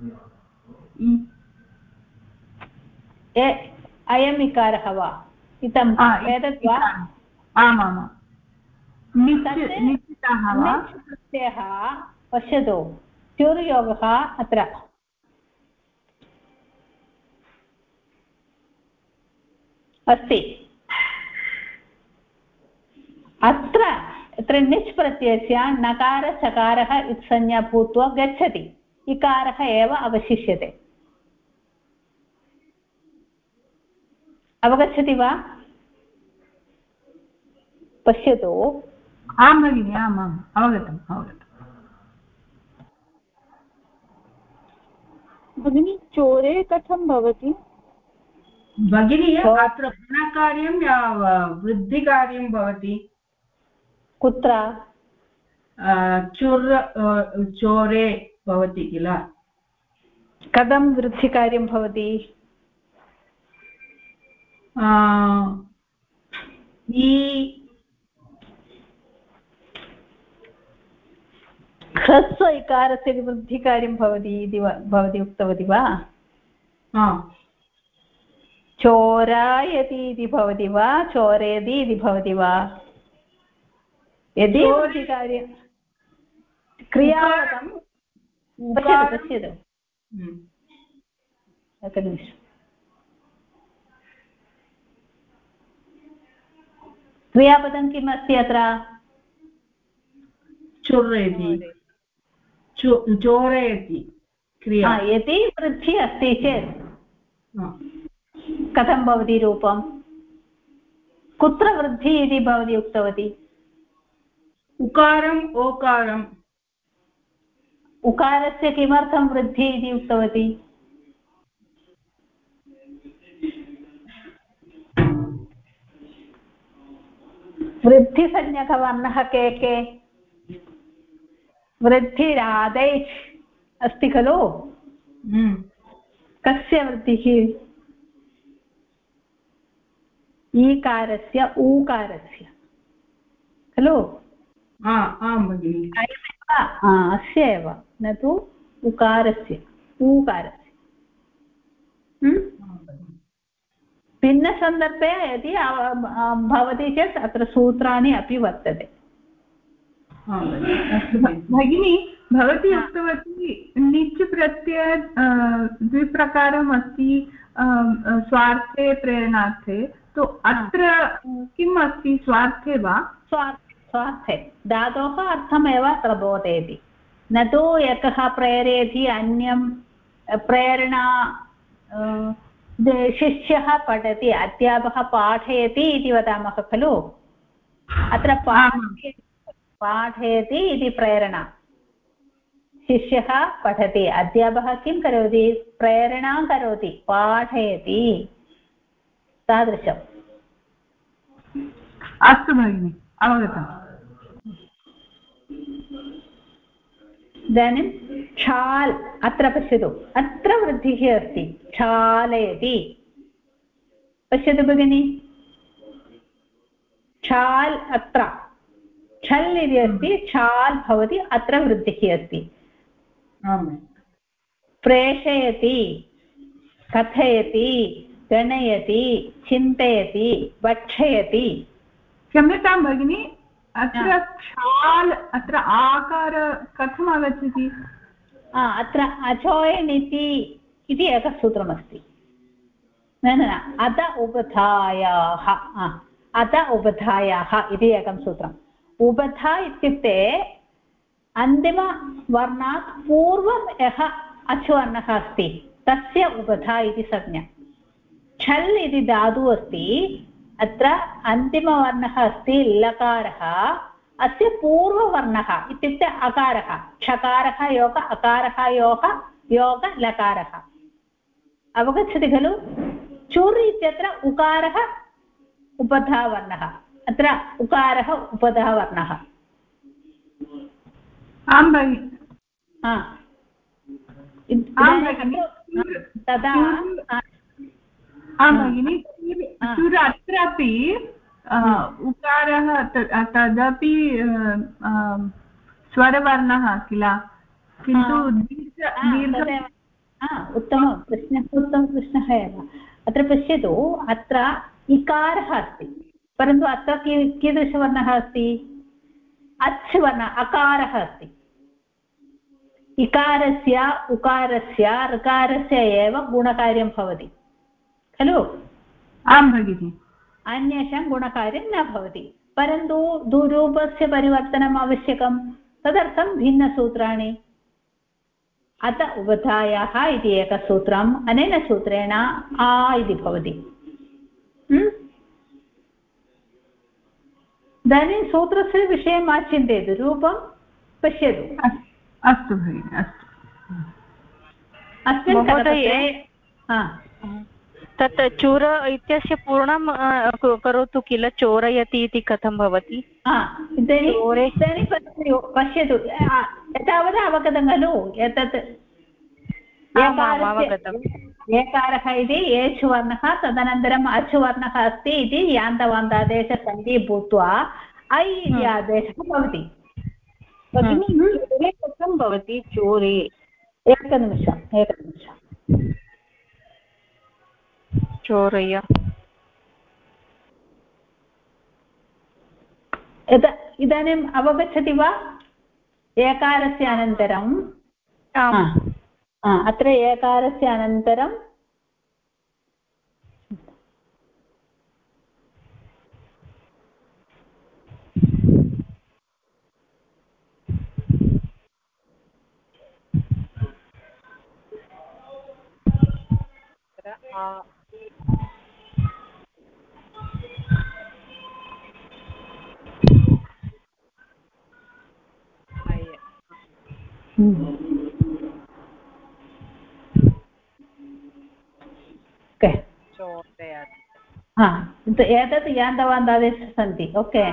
अयम् इकारः वा? इदम् आ, एतत् वा? आमामां निश्चितः पश्यतु। चुर्योगः अत्र। अस्ति। अत्र अत्र निच् प्रत्ययस्य नकारचकारः इत्संज्ञा भूत्वा गच्छति। इकारः एव अवशिष्यते। अवगच्छति वा? पश्यतु। आं भगिनि आम् आम्। अवगतम् अवगतम्। भगिनी चोरे कथं भवति? भगिनी अत्र गुणकार्यं वृद्धिकार्यं भवति? कुत्र? चुर् चोरे भवति किल? कथं वृद्धिकार्यं भवति? ह्रस्व इकारस्य वृद्धिकार्यं भवति इति भवती उक्तवती वा? चोरायति इति भवति वा? चोरयति इति भवति वा? यदि वृद्धिकार्यं क्रियापदं पश्यतु पश्यतु। एकनिमिषम्। क्रियापदं किम् अस्ति अत्र? चुर् इति चो- चोरयति क्रिया। यदि वृद्धिः अस्ति चेत्। हा, कथं भवति रूपं? कुत्र वृद्धिः इति भवती उक्तवती? उकारम् ओकारम्। उकारस्य किमर्थं वृद्धिः इति उक्तवती? वृद्धिसंज्ञकवर्णः के के? वृद्धिरादैच् अस्ति खलु? हम्म, कस्य वृद्धिः? ईकारस्य ऊकारस्य। खलु? आं भगिनि। अस्य एव न तु उकारस्य ऊकारस्य? भिन्नसन्दर्भे यदि भवति चेत् अत्र सूत्राणि अपि वर्तते। भगिनी भवती उक्तवती निच् प्रत्यय द्विप्रकारम् अस्ति स्वार्थे प्रेरणार्थे। तु अत्र किम् अस्ति स्वार्थे वा? स्वार्थे। स्वार्थे। धातोः अर्थमेव अत्र बोधयति न तु एकः प्रेरयति अन्यं प्रेरणा शिष्यः पठति अध्यापकः पाठयति इति वदामः खलु? अत्र पाठयति इति प्रेरणा। शिष्यः पठति अध्यापकः किं करोति? प्रेरणां करोति पाठयति। तादृशम्। अस्तु भगिनि अवगतम्। इदानीं क्षाल् अत्र पश्यतु अत्र वृद्धिः अस्ति क्षालयति पश्यतु भगिनि। क्षाल् अत्र छल् इति अस्ति क्षाल् भवति अत्र वृद्धिः अस्ति। प्रेषयति कथयति गणयति चिन्तयति भक्षयति क्षम्यतां भगिनि अत्र क्षाल् अत्र आकार कथम् आगच्छति? अत्र अचोयन् इति इति एकं सूत्रमस्ति। न न अध उबधायाः अध उबधायाः इति एकं सूत्रम्। उबधा इत्युक्ते अन्तिमवर्णात् पूर्वं यः अचुवर्णः अस्ति तस्य उबधा इति संज्ञा। छल् इति धातुः अस्ति अत्र अन्तिमवर्णः अस्ति लकारः। अस्य पूर्ववर्णः इत्युक्ते अकारः। क्षकारः योग अकारः योग योग लकारः। अवगच्छति खलु? चुर् इत्यत्र उकारः उपधावर्णः। अत्र उकारः उपधावर्णः। आं भगिनि। तदा आं भगिनि सुर अत्रापि उकारः तदपि स्वरवर्णः किल? किन्तु उत्तमं। प्रश्नः उत्तमः प्रश्नः एव। अत्र पश्यतु अत्र इकारः अस्ति। परन्तु अत्र कीदृशवर्णः अस्ति? अच् वर्ण अकारः अस्ति। इकारस्य उकारस्य ऋकारस्य एव गुणकार्यं भवति। खलु? आं भगिनि। अन्येषां गुणकार्यं न भवति परन्तु दुरूपस्य परिवर्तनम् आवश्यकं। तदर्थं भिन्नसूत्राणि। अत उबधायाः इति एकसूत्रम् अनेन सूत्रेण आ इति भवति। इदानीं सूत्रस्य विषये मा चिन्तयतु? रूपं पश्यतु। अस्तु भगिनि अस्तु। अस्मिन् महोदये तत् चूर इत्यस्य पूर्णं करोतु किल? चोरयति इति कथं भवति? इदानीं पश्यतु एतावत् अवगतं खलु? एतत् एकारः इति एच् वर्णः तदनन्तरम् अच् वर्णः अस्ति इति यान्तवान्तादेशसन्धि भूत्वा ऐ इति आदेशः भवति। भगिनी कथं भवति? चोरे एकनिमिषम् एकनिमिषम्। चोरय इदानीम् अवगच्छति वा एकारस्य अनन्तरं अत्र एकारस्य अनन्तरं एतत् यान्तवान्तादेशः सन्ति ओके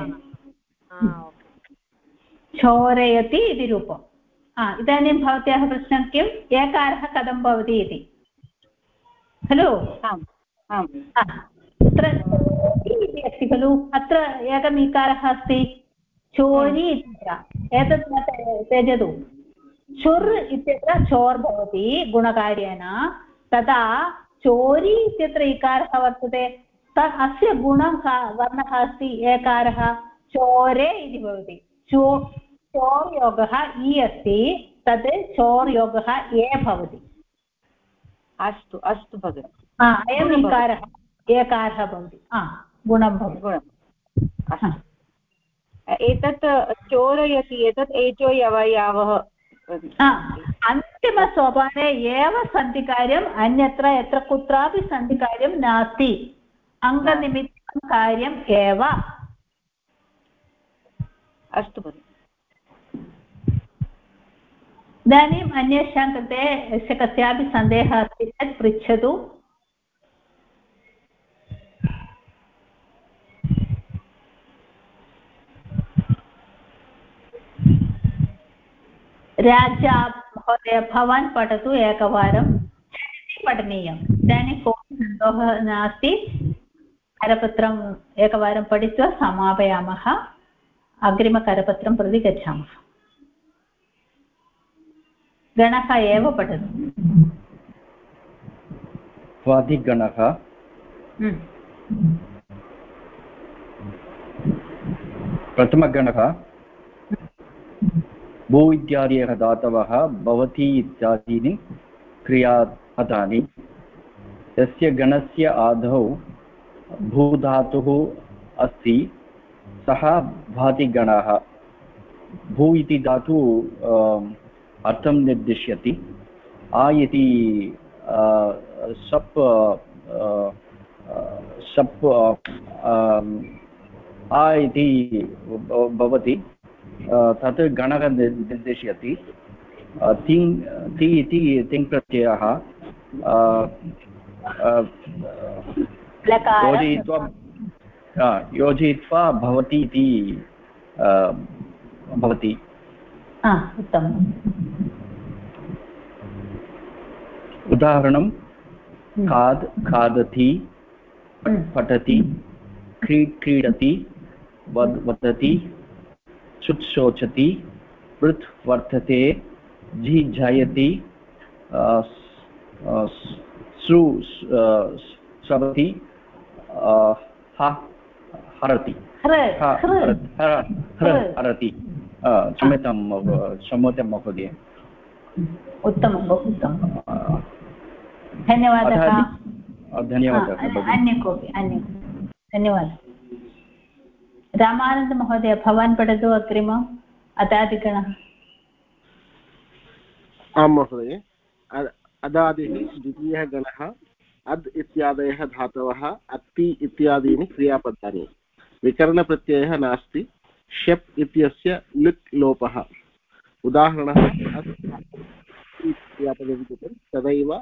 चोरयति इति रूपम् इदानीं भवत्याः प्रश्नः किम् एकारः कथं भवति इति खलु अत्र इति अस्ति खलु अत्र एकम् इकारः अस्ति चोरि इत्यत्र एतत् त्यजतु चुर् इत्यत्र चोर् भवति गुणकार्येण तदा चोरी इत्यत्र इकारः वर्तते। तत् अस्य गुणः वर्णः अस्ति? एकारः। चोरे इति भवति। चो चोर्योगः इ अस्ति तत् चोर्योगः ए भवति। अस्तु अस्तु भगिनि। अयम् इकारः एकारः भवति। गुणं भवति। गुणम् एतत् चोरयति एतत् एचो यवयावः अन्तिमसोपाने एव सन्धिकार्यम् अन्यत्र यत्र कुत्रापि सन्धिकार्यं नास्ति अङ्गनिमित्तं कार्यम् एव अस्तु भगिनि इदानीम् अन्येषां कृते यस्य कस्यापि सन्देहः अस्ति चेत् पृच्छतु राजा महोदय भवान् पठतु एकवारं। पठनीयम् इदानीं कोऽपि सन्तोषः नास्ति। करपत्रम् एकवारं पठित्वा समापयामः। अग्रिमकरपत्रं प्रति गच्छामः। गणः एव पठतु। स्वादिगणः। हम्म। प्रथमगणः। भू इत्यादयः धातवः भवति इत्यादीनि क्रियापदानि यस्य गणस्य आदौ भूधातुः अस्ति, सः भाति गणः भू इति धातु अर्थं निर्दिश्यति। आ इति सप् सप् आ इति भवति। तत् गणः निर्दिशयति। तिङ् ति इति तिङ् प्रत्ययः। योजयित्वा योजयित्वा भवति इति भवति। उत्तमम्। उदाहरणं खाद् खादति पठति क्री क्रीडति वद वदति चुट् शोचति पृथ् वर्तते झि सृ स्रवति हरति। हरति। क्षम्यतां क्षम्यतां महोदय। उत्तमं बहु उत्तमं। धन्यवादः। धन्यवादः अन्य कोऽपि अन्य धन्यवादः। रामानन्दमहोदय भवान् पठतु अग्रिमम् अदादिगणः। आं महोदय अदादिः द्वितीयः गणः, अद् इत्यादयः धातवः अत्ति इत्यादीनि क्रियापदानि। विकरणप्रत्ययः नास्ति। शप् इत्यस्य लुक् लोपः। उदाहरणः क्रियापदं कृतं तदैव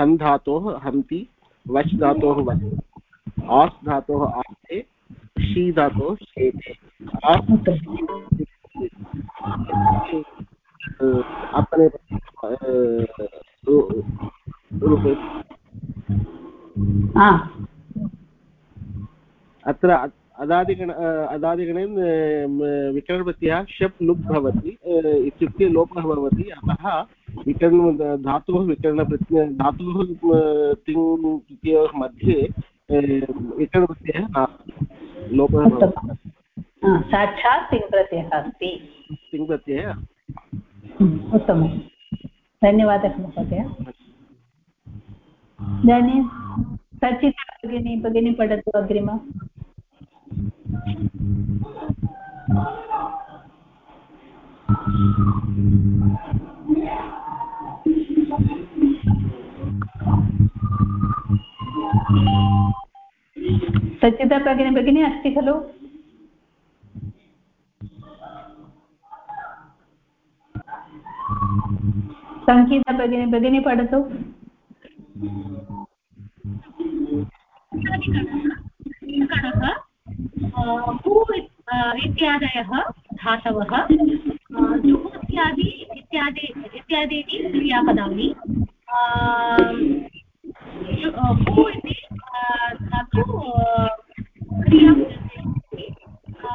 हन् धातोः हन्ति, वच् धातोः वच्। आस् धातोः आस्ते शी धातोः अपने अत्र अदादिगण अदादिगणे विकरणप्रत्ययः शप् लुप् भवति इत्युक्ते लोपः भवति। अतः विकरण मध्ये विकरणप्रत्ययः नास्ति लोपः साक्षात् तिङ्प्रत्ययः अस्ति। तिङ्प्रत्ययः? उत्तमं धन्यवादः महोदय। इदानीं सचिता भगिनी भगिनी पठतु अग्रिम। सचिता भगिनी भगिनी अस्ति खलु सङ्गीता भगिनी भगिनी पठतु इत्यादयः धातवः जुः इत्यादि इत्यादि इत्यादीनि क्रियापदानि भू इति धातु क्रियाँ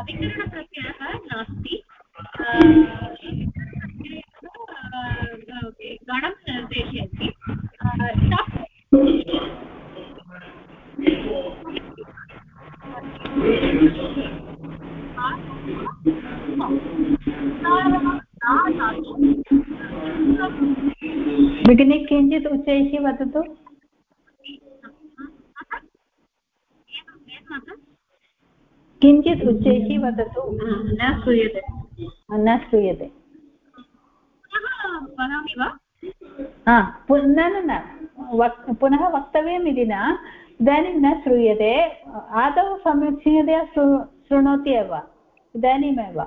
विकरणप्रत्ययः नास्ति गणं निर्देशयति भगिनी किञ्चित् उच्चैः वदतु किञ्चित् उच्चैः वदतु। न श्रूयते। न श्रूयते। वदामि वा? न न न। पुनः वक्तव्यम् इति न। इदानीं न श्रूयते। आदौ सम्यक्तया शृ शृणोति एव। इदानीमेव।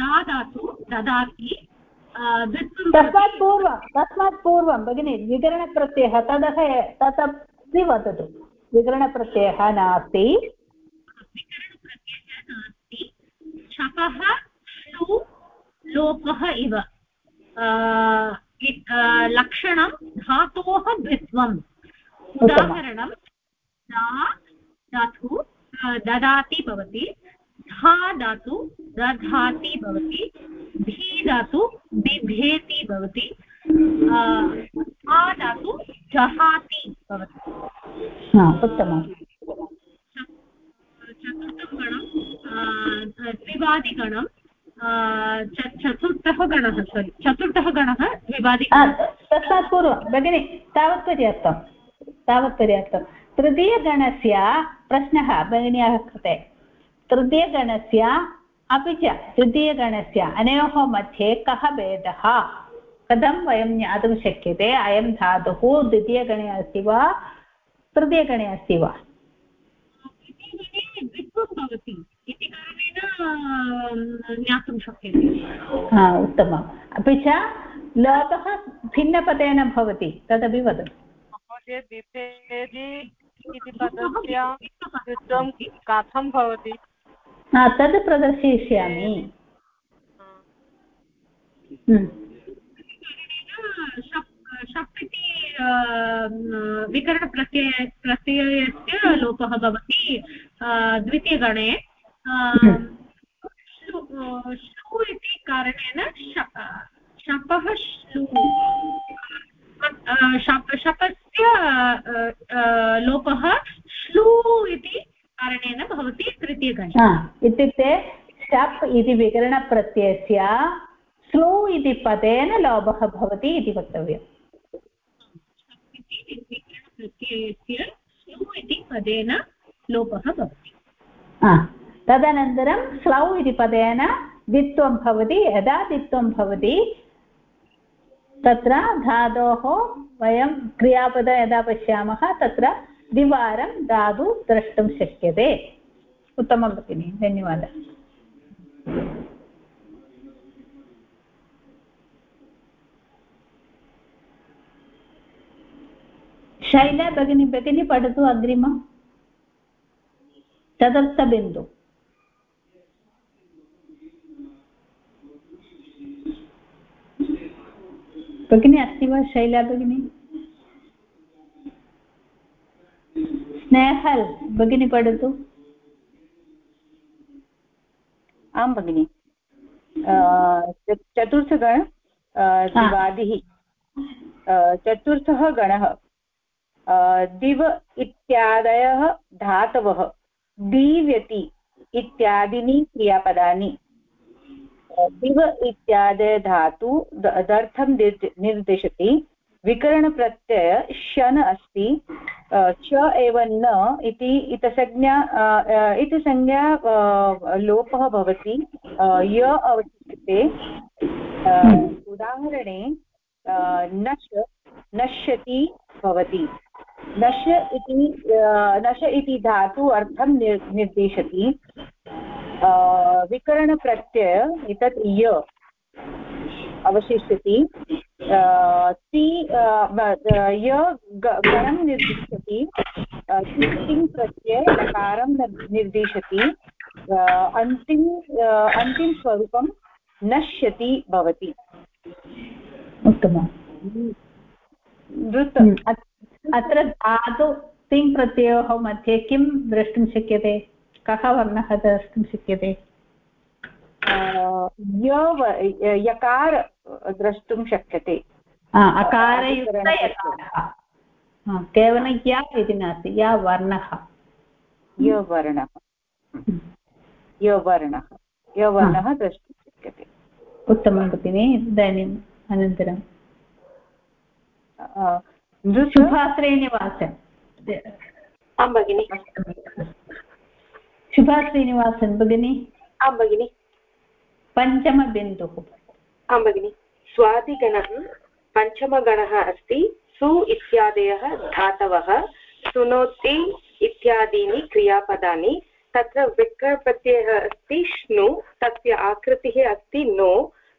दादातु ददाति। तस्मात् पूर्वं तस्मात् पूर्वं भगिनि विकरणप्रत्ययः ततः तदपि वदतु। विकरणप्रत्ययः नास्ति। नास्ति। छपः लोपः इव। लक्षणं धातोः द्वित्वम्। उदाहरणं दा धातु ददाति भवति। धा धातु दधाति भवति। धी धातु बिभेति भवति। आ धातु जहाति। भवति उत्तमम्। चतुर्थं गणं द्विवादिगणं चतुर्थः गणः सोरि चतुर्थः गणः द्विवादि तस्मात् पूर्वं भगिनि तावत् पर्याप्तं तावत् पर्याप्तं तृतीयगणस्य प्रश्नः भगिन्याः कृते। तृतीयगणस्य अपि च तृतीयगणस्य अनयोः मध्ये कः भेदः? कथं वयं ज्ञातुं शक्यते? अयं धातुः द्वितीयगणे अस्ति वा? तृतीयगणे अस्ति वा? भवति इति कारणेन ज्ञातुं शक्यते हा उत्तमम्। अपि च लोपः भिन्नपदेन भवति तदपि वदतु। कथं भवति? तद् प्रदर्शयिष्यामि। शप् इति विकरणप्रत्यय प्रत्ययस्य लोपः भवति द्वितीयगणे। श्लु इति कारणेन शपः श्लु शपस्य लोपः श्लू इति कारणेन भवति तृतीयगणे। इत्युक्ते शप् इति विकरणप्रत्ययस्य स्लो इति पदेन लोभः भवति इति वक्तव्यम्। प्रत्ययस्य स्लौ इति पदेन लोपः भवति। तदनन्तरं स्लौ इति पदेन द्वित्वं भवति यदा द्वित्वं भवति तत्र धातोः वयं क्रियापदं यदा पश्यामः तत्र द्विवारं धातु द्रष्टुं शक्यते। उत्तमं भगिनि धन्यवादः। शैला भगिनी भगिनी पठतु अग्रिमम् चतुर्थबिन्दु भगिनी अस्ति वा शैला भगिनी? स्नेहल् भगिनी पठतु। आं भगिनि। चतुर्थगण दिवादिः चतुर्थः गणः। दिव इत्यादयः धातवः दीव्यति इत्यादीनि क्रियापदानि। दिव इत्यादय धातु दर्थं निर्दिशति। विकरणप्रत्यय शन अस्ति। च एव न इति इतसंज्ञा इति संज्ञा लोपः भवति। य अवशिष्यते। उदाहरणे नश नश्यति भवति। नश इति नश इति धातु अर्थं निर् निर्दिशति। विकरणप्रत्यय एतत् य अवशिष्यति। ति य गणं निर्दिशति तिङ् प्रत्यय नकारं निर्दिशति। अन्तिम अन्तिमस्वरूपं नश्यति भवति। उत्तमम्। नृत् अत्र धातु तिङ् प्रत्ययोः मध्ये किं द्रष्टुं शक्यते? कः वर्णः द्रष्टुं शक्यते? यकार द्रष्टुं शक्यते। केवलं या इति नास्ति या वर्णः। यवर्णः यवर्णः यवर्णः द्रष्टुं शक्यते। उत्तमं भगिनि इदानीम् अनन्तरं शुभा श्रीनिवासन् आं भगिनि शुभा श्रीनिवासन् भगिनि आं भगिनि पञ्चमबिन्दुः आं भगिनि स्वादिगणः पञ्चमगणः अस्ति सु इत्यादयः धातवः सुनोति इत्यादीनि क्रियापदानि तत्र विक्रप्रत्ययः अस्ति श्नु तस्य आकृतिः अस्ति नो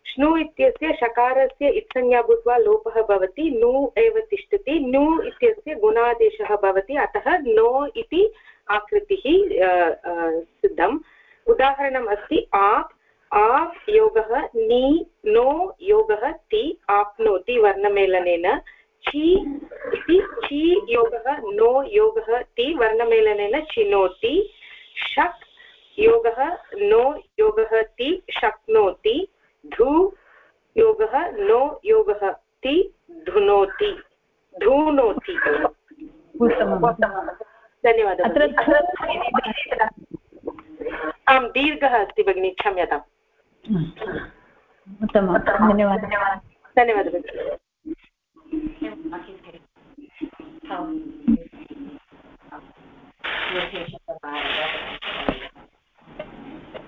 श्नु इत्यस्य शकारस्य इत्संज्ञा भूत्वा लोपः भवति, नु एव तिष्ठति, नु इत्यस्य गुणादेशः भवति, अतः नो इति आकृतिः सिद्धम्। उदाहरणम् अस्ति, आप् आप् योगः नि, नो योगः ति, आप्नोति वर्णमेलनेन। छि इति छि योगः नो योगः ति, वर्णमेलनेन चिनोति। शक् योगः नो योगः ति, शक्नोति। धु योगः नो योगः ति धुनोति धूनोति धन्यवादः। आं दीर्घः अस्ति भगिनि क्षम्यताम्। उत्तमं धन्यवादः। धन्यवादः भगिनि।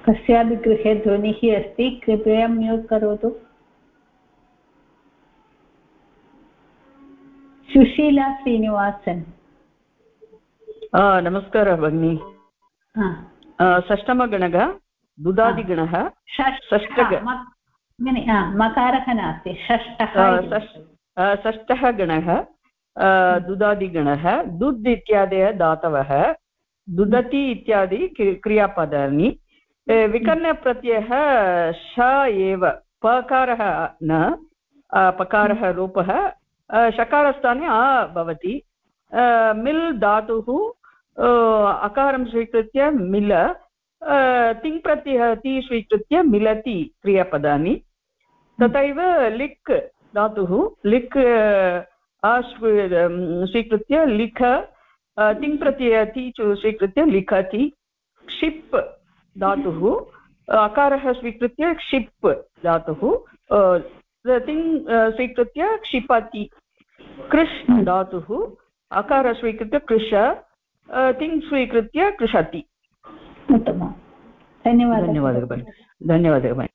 कस्यापि गृहे ध्वनिः अस्ति कृपया म्यूट् करोतु। सुशीला श्रीनिवासन्। नमस्कारः भगिनि। षष्टमगणः दुदादिगणः मकारः नास्ति षष्टः षष्ठः गणः दुदादिगणः दुद् इत्यादयः धातवः दुदति इत्यादि क्रियापदानि। विकर्णप्रत्ययः श एव पकारः न पकारः रूपः शकारस्थाने आ भवति। मिल् धातुः अकारं स्वीकृत्य मिल तिङ्प्रत्ययः ति स्वीकृत्य मिलति क्रियापदानि। तथैव लिक् धातुः लिक् स्वीकृत्य लिख तिङ्प्रत्यय ति स्वीकृत्य लिखति। क्षिप् धातुः अकारः स्वीकृत्य क्षिप् धातुः तिङ् स्वीकृत्य क्षिपति कृष् धातुः अकारः स्वीकृत्य कृश तिङ् स्वीकृत्य कृषति उत्तमं धन्यवादः। धन्यवादः भगिनि। धन्यवादः भगिनि।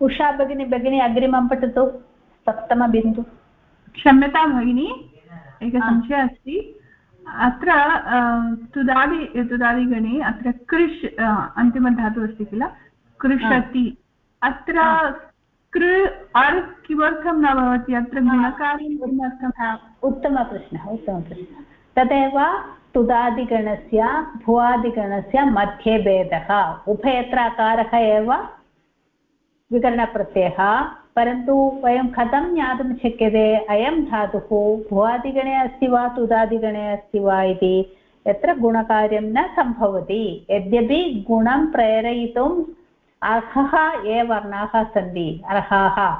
उषा भगिनी भगिनी अग्रिमं पठतु। सप्तमबिन्दु। क्षम्यतां भगिनि। एकः संशयः अस्ति। अत्र तुदादि तुदादिगणे अत्र कृष् अन्तिमधातुः अस्ति किल? कृषति। अत्र कृ अर् किमर्थं न भवति? अत्र गुणकार्यं किमर्थम् उत्तमप्रश्नः उत्तमप्रश्नः। तदेव तुदादिगणस्य भुवादिगणस्य मध्ये भेदः। उभयत्र अकारः एव विकरणप्रत्ययः। परन्तु वयं कथं ज्ञातुं शक्यते? अयं धातुः भुवादिगणे अस्ति वा तुदादिगणे अस्ति वा इति यत्र गुणकार्यं न सम्भवति। यद्यपि गुणं प्रेरयितुम् अर्हः ये वर्णाः सन्ति, अर्हाः,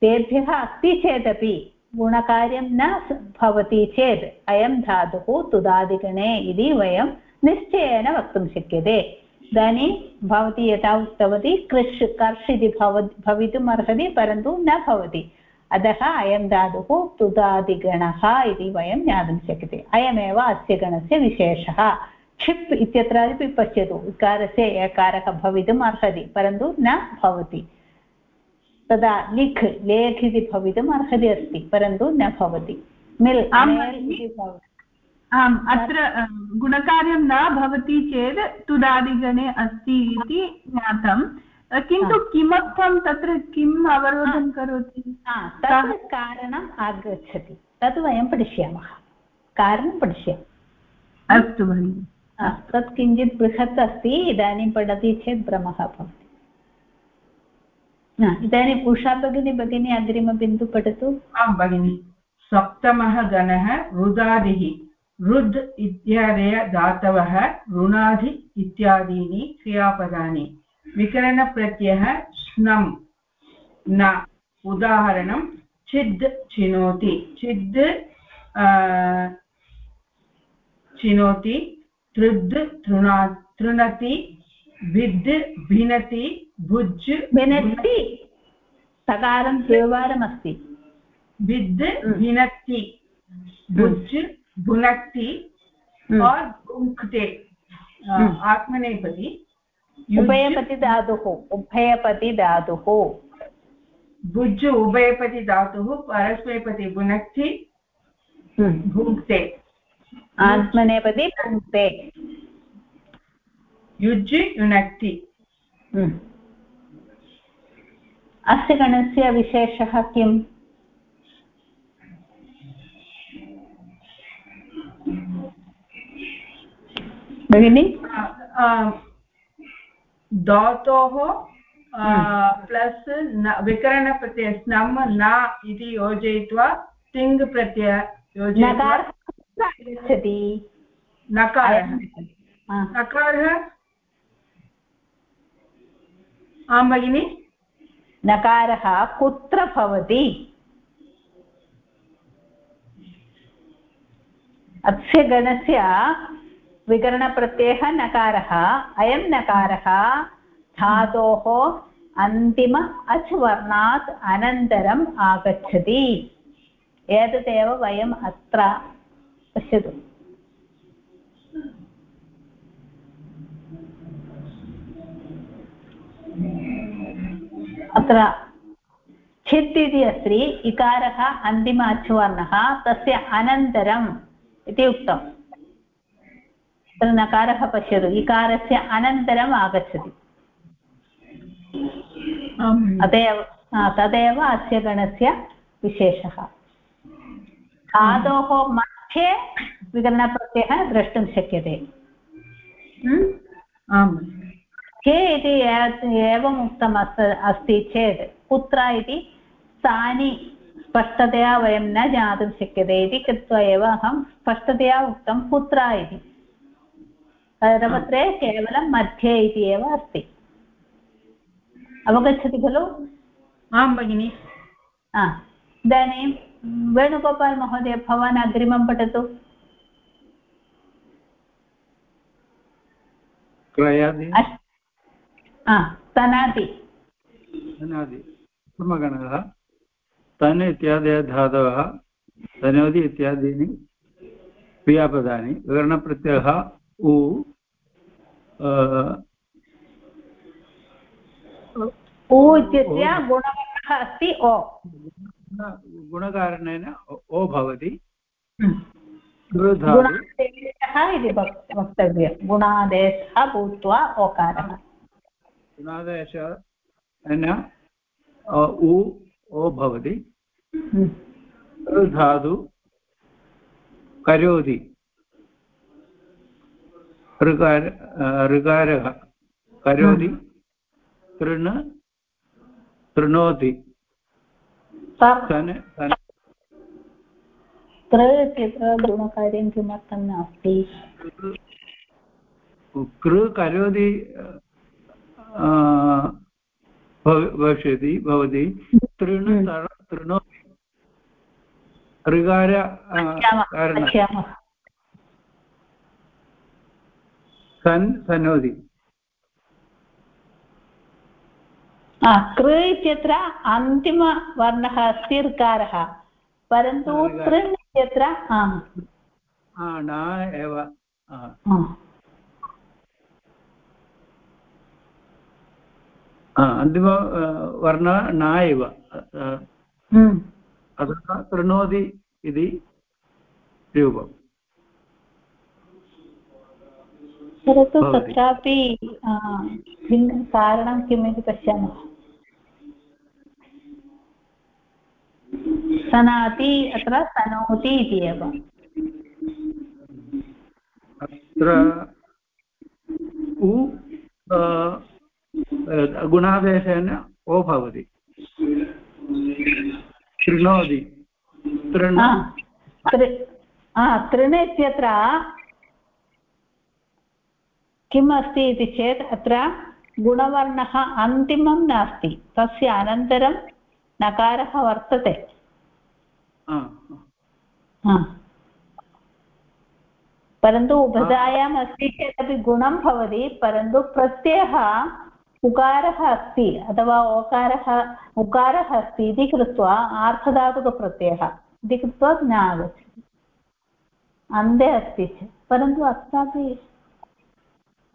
तेभ्यः अस्ति चेदपि गुणकार्यं न भवति चेत् अयं धातुः तुदादिगणे इति वयं निश्चयेन वक्तुं शक्यते। इदानीं भवती यथा उक्तवती कृष् कर्ष् इति भव भवितुम् अर्हति परन्तु न भवति। अतः अयं धातुः तुदादिगणः इति वयं ज्ञातुं शक्यते। अयमेव अस्य गणस्य विशेषः। क्षिप् इत्यत्रापि पश्यतु। इकारस्य एकारः भवितुम् अर्हति परन्तु न भवति। तदा लिख् लेख् इति भवितुम् अर्हति अस्ति परन्तु न भवति। मिल् आम् अत्र गुणकार्यं न भवति चेत् तुदादिगणे अस्ति इति ज्ञातं किन्तु किमर्थं तत्र किम् अवरोधं करोति? तत् कारणम् आगच्छति। तत् वयं पठिष्यामः। कारणं पठिष्यामः। अस्तु भगिनि। तत् किञ्चित् बृहत् अस्ति इदानीं पठति चेत् भ्रमः भवति। इदानीम् उषा भगिनी भगिनी अग्रिमबिन्दु पठतु। आं भगिनि। सप्तमः गणः रुदादिः। रुद् इत्यादय धातवः ऋणाधि इत्यादीनि क्रियापदानि। विकरणप्रत्ययः स्नम् न। उदाहरणं छिद् चिनोति। छिद् चिनोति तृद् तृणा तृणति भिद् भिनति भुज् भिनति। तकारं द्विवारमस्ति विद् भिनक्ति भुज् भुनक्ति और भुङ्क्ते आत्मनेपदी उभयपति धातुः उभयपति धातुः। भुज् उभयपति धातुः परस्मैपति भुनक्ति भुङ्क्ते आत्मनेपदी भुङ्क्ते युज् युनक्ति अस्य गणस्य विशेषः किम्? भगिनि? धातोः प्लस् विकरणप्रत्यय स्नम् न इति योजयित्वा तिङ् प्रत्यय नकारः नकारः। आं भगिनि? नकारः कुत्र भवति? अस्य गणस्य विकरणप्रत्ययः नकारः अयं नकारः धातोः अन्तिम अच् वर्णात् अनन्तरम् आगच्छति। एतदेव वयम् अत्र पश्यतु। अत्र छित् इति अस्ति, इकारः अन्तिम अचुवर्णः, तस्य अनन्तरम् इति उक्तम्। तत्र नकारः पश्यतु। इकारस्य अनन्तरम् आगच्छति। तदेव तदेव अस्य गणस्य विशेषः। धातोः मध्ये विकरणप्रत्ययः द्रष्टुं शक्यते। आम्। के इति एवम् उक्तम् अस् अस्ति चेत् कुत्र इति स्थानि स्पष्टतया वयं न ज्ञातुं शक्यते इति कृत्वा एव अहं स्पष्टतया उक्तं कुत्र इति। करपत्रे केवलं मध्ये इति एव अस्ति। अवगच्छति खलु? आं भगिनि। इदानीं वेणुगोपाल् महोदय भवान् अग्रिमं पठतु। क्रयादि। तनादि। तनादि। प्रथमगणः तन् इत्यादयः धातवः तनोदि इत्यादीनि क्रियापदानि विकरणप्रत्ययः उ उ इत्यस्य गुणवर्णः अस्ति ओ। गुणकारणेन ओ भवति। गुणादेशः इति वक्तव्यं। गुणादेशः भूत्वा ओकारः। गुणादेशेन उ ओ भवति। धातु करोति। ऋकार ऋकारः करोति तृण तृणोति। गुणकार्यं किमर्थं नास्ति? कृ करोति भविष्यति भवति। तृण तृणोति। ऋकार सन् सनोति कृ इत्यत्र अन्तिमवर्णः अस्ति ऋकारः परन्तु तृण् इत्यत्र न एव अन्तिम वर्णः न एव अतः तृणोति इति रूपम् परन्तु तत्रापि भिन्नं कारणं किम् इति पश्यामः। सनाति अत्र सनोति इति एव। अत्र उ गुणादेशेन ओ भवति। तृणोति तृण तृण इत्यत्र किम् अस्ति इति चेत् अत्र गुणवर्णः अन्तिमं नास्ति। तस्य अनन्तरं नकारः वर्तते। परन्तु उपधायाम् अस्ति चेदपि गुणं भवति परन्तु प्रत्ययः उकारः अस्ति अथवा ओकारः उकारः अस्ति इति कृत्वा आर्धधातुकप्रत्ययः इति कृत्वा न आगच्छति। अन्ते अस्ति। चेत् परन्तु अत्रापि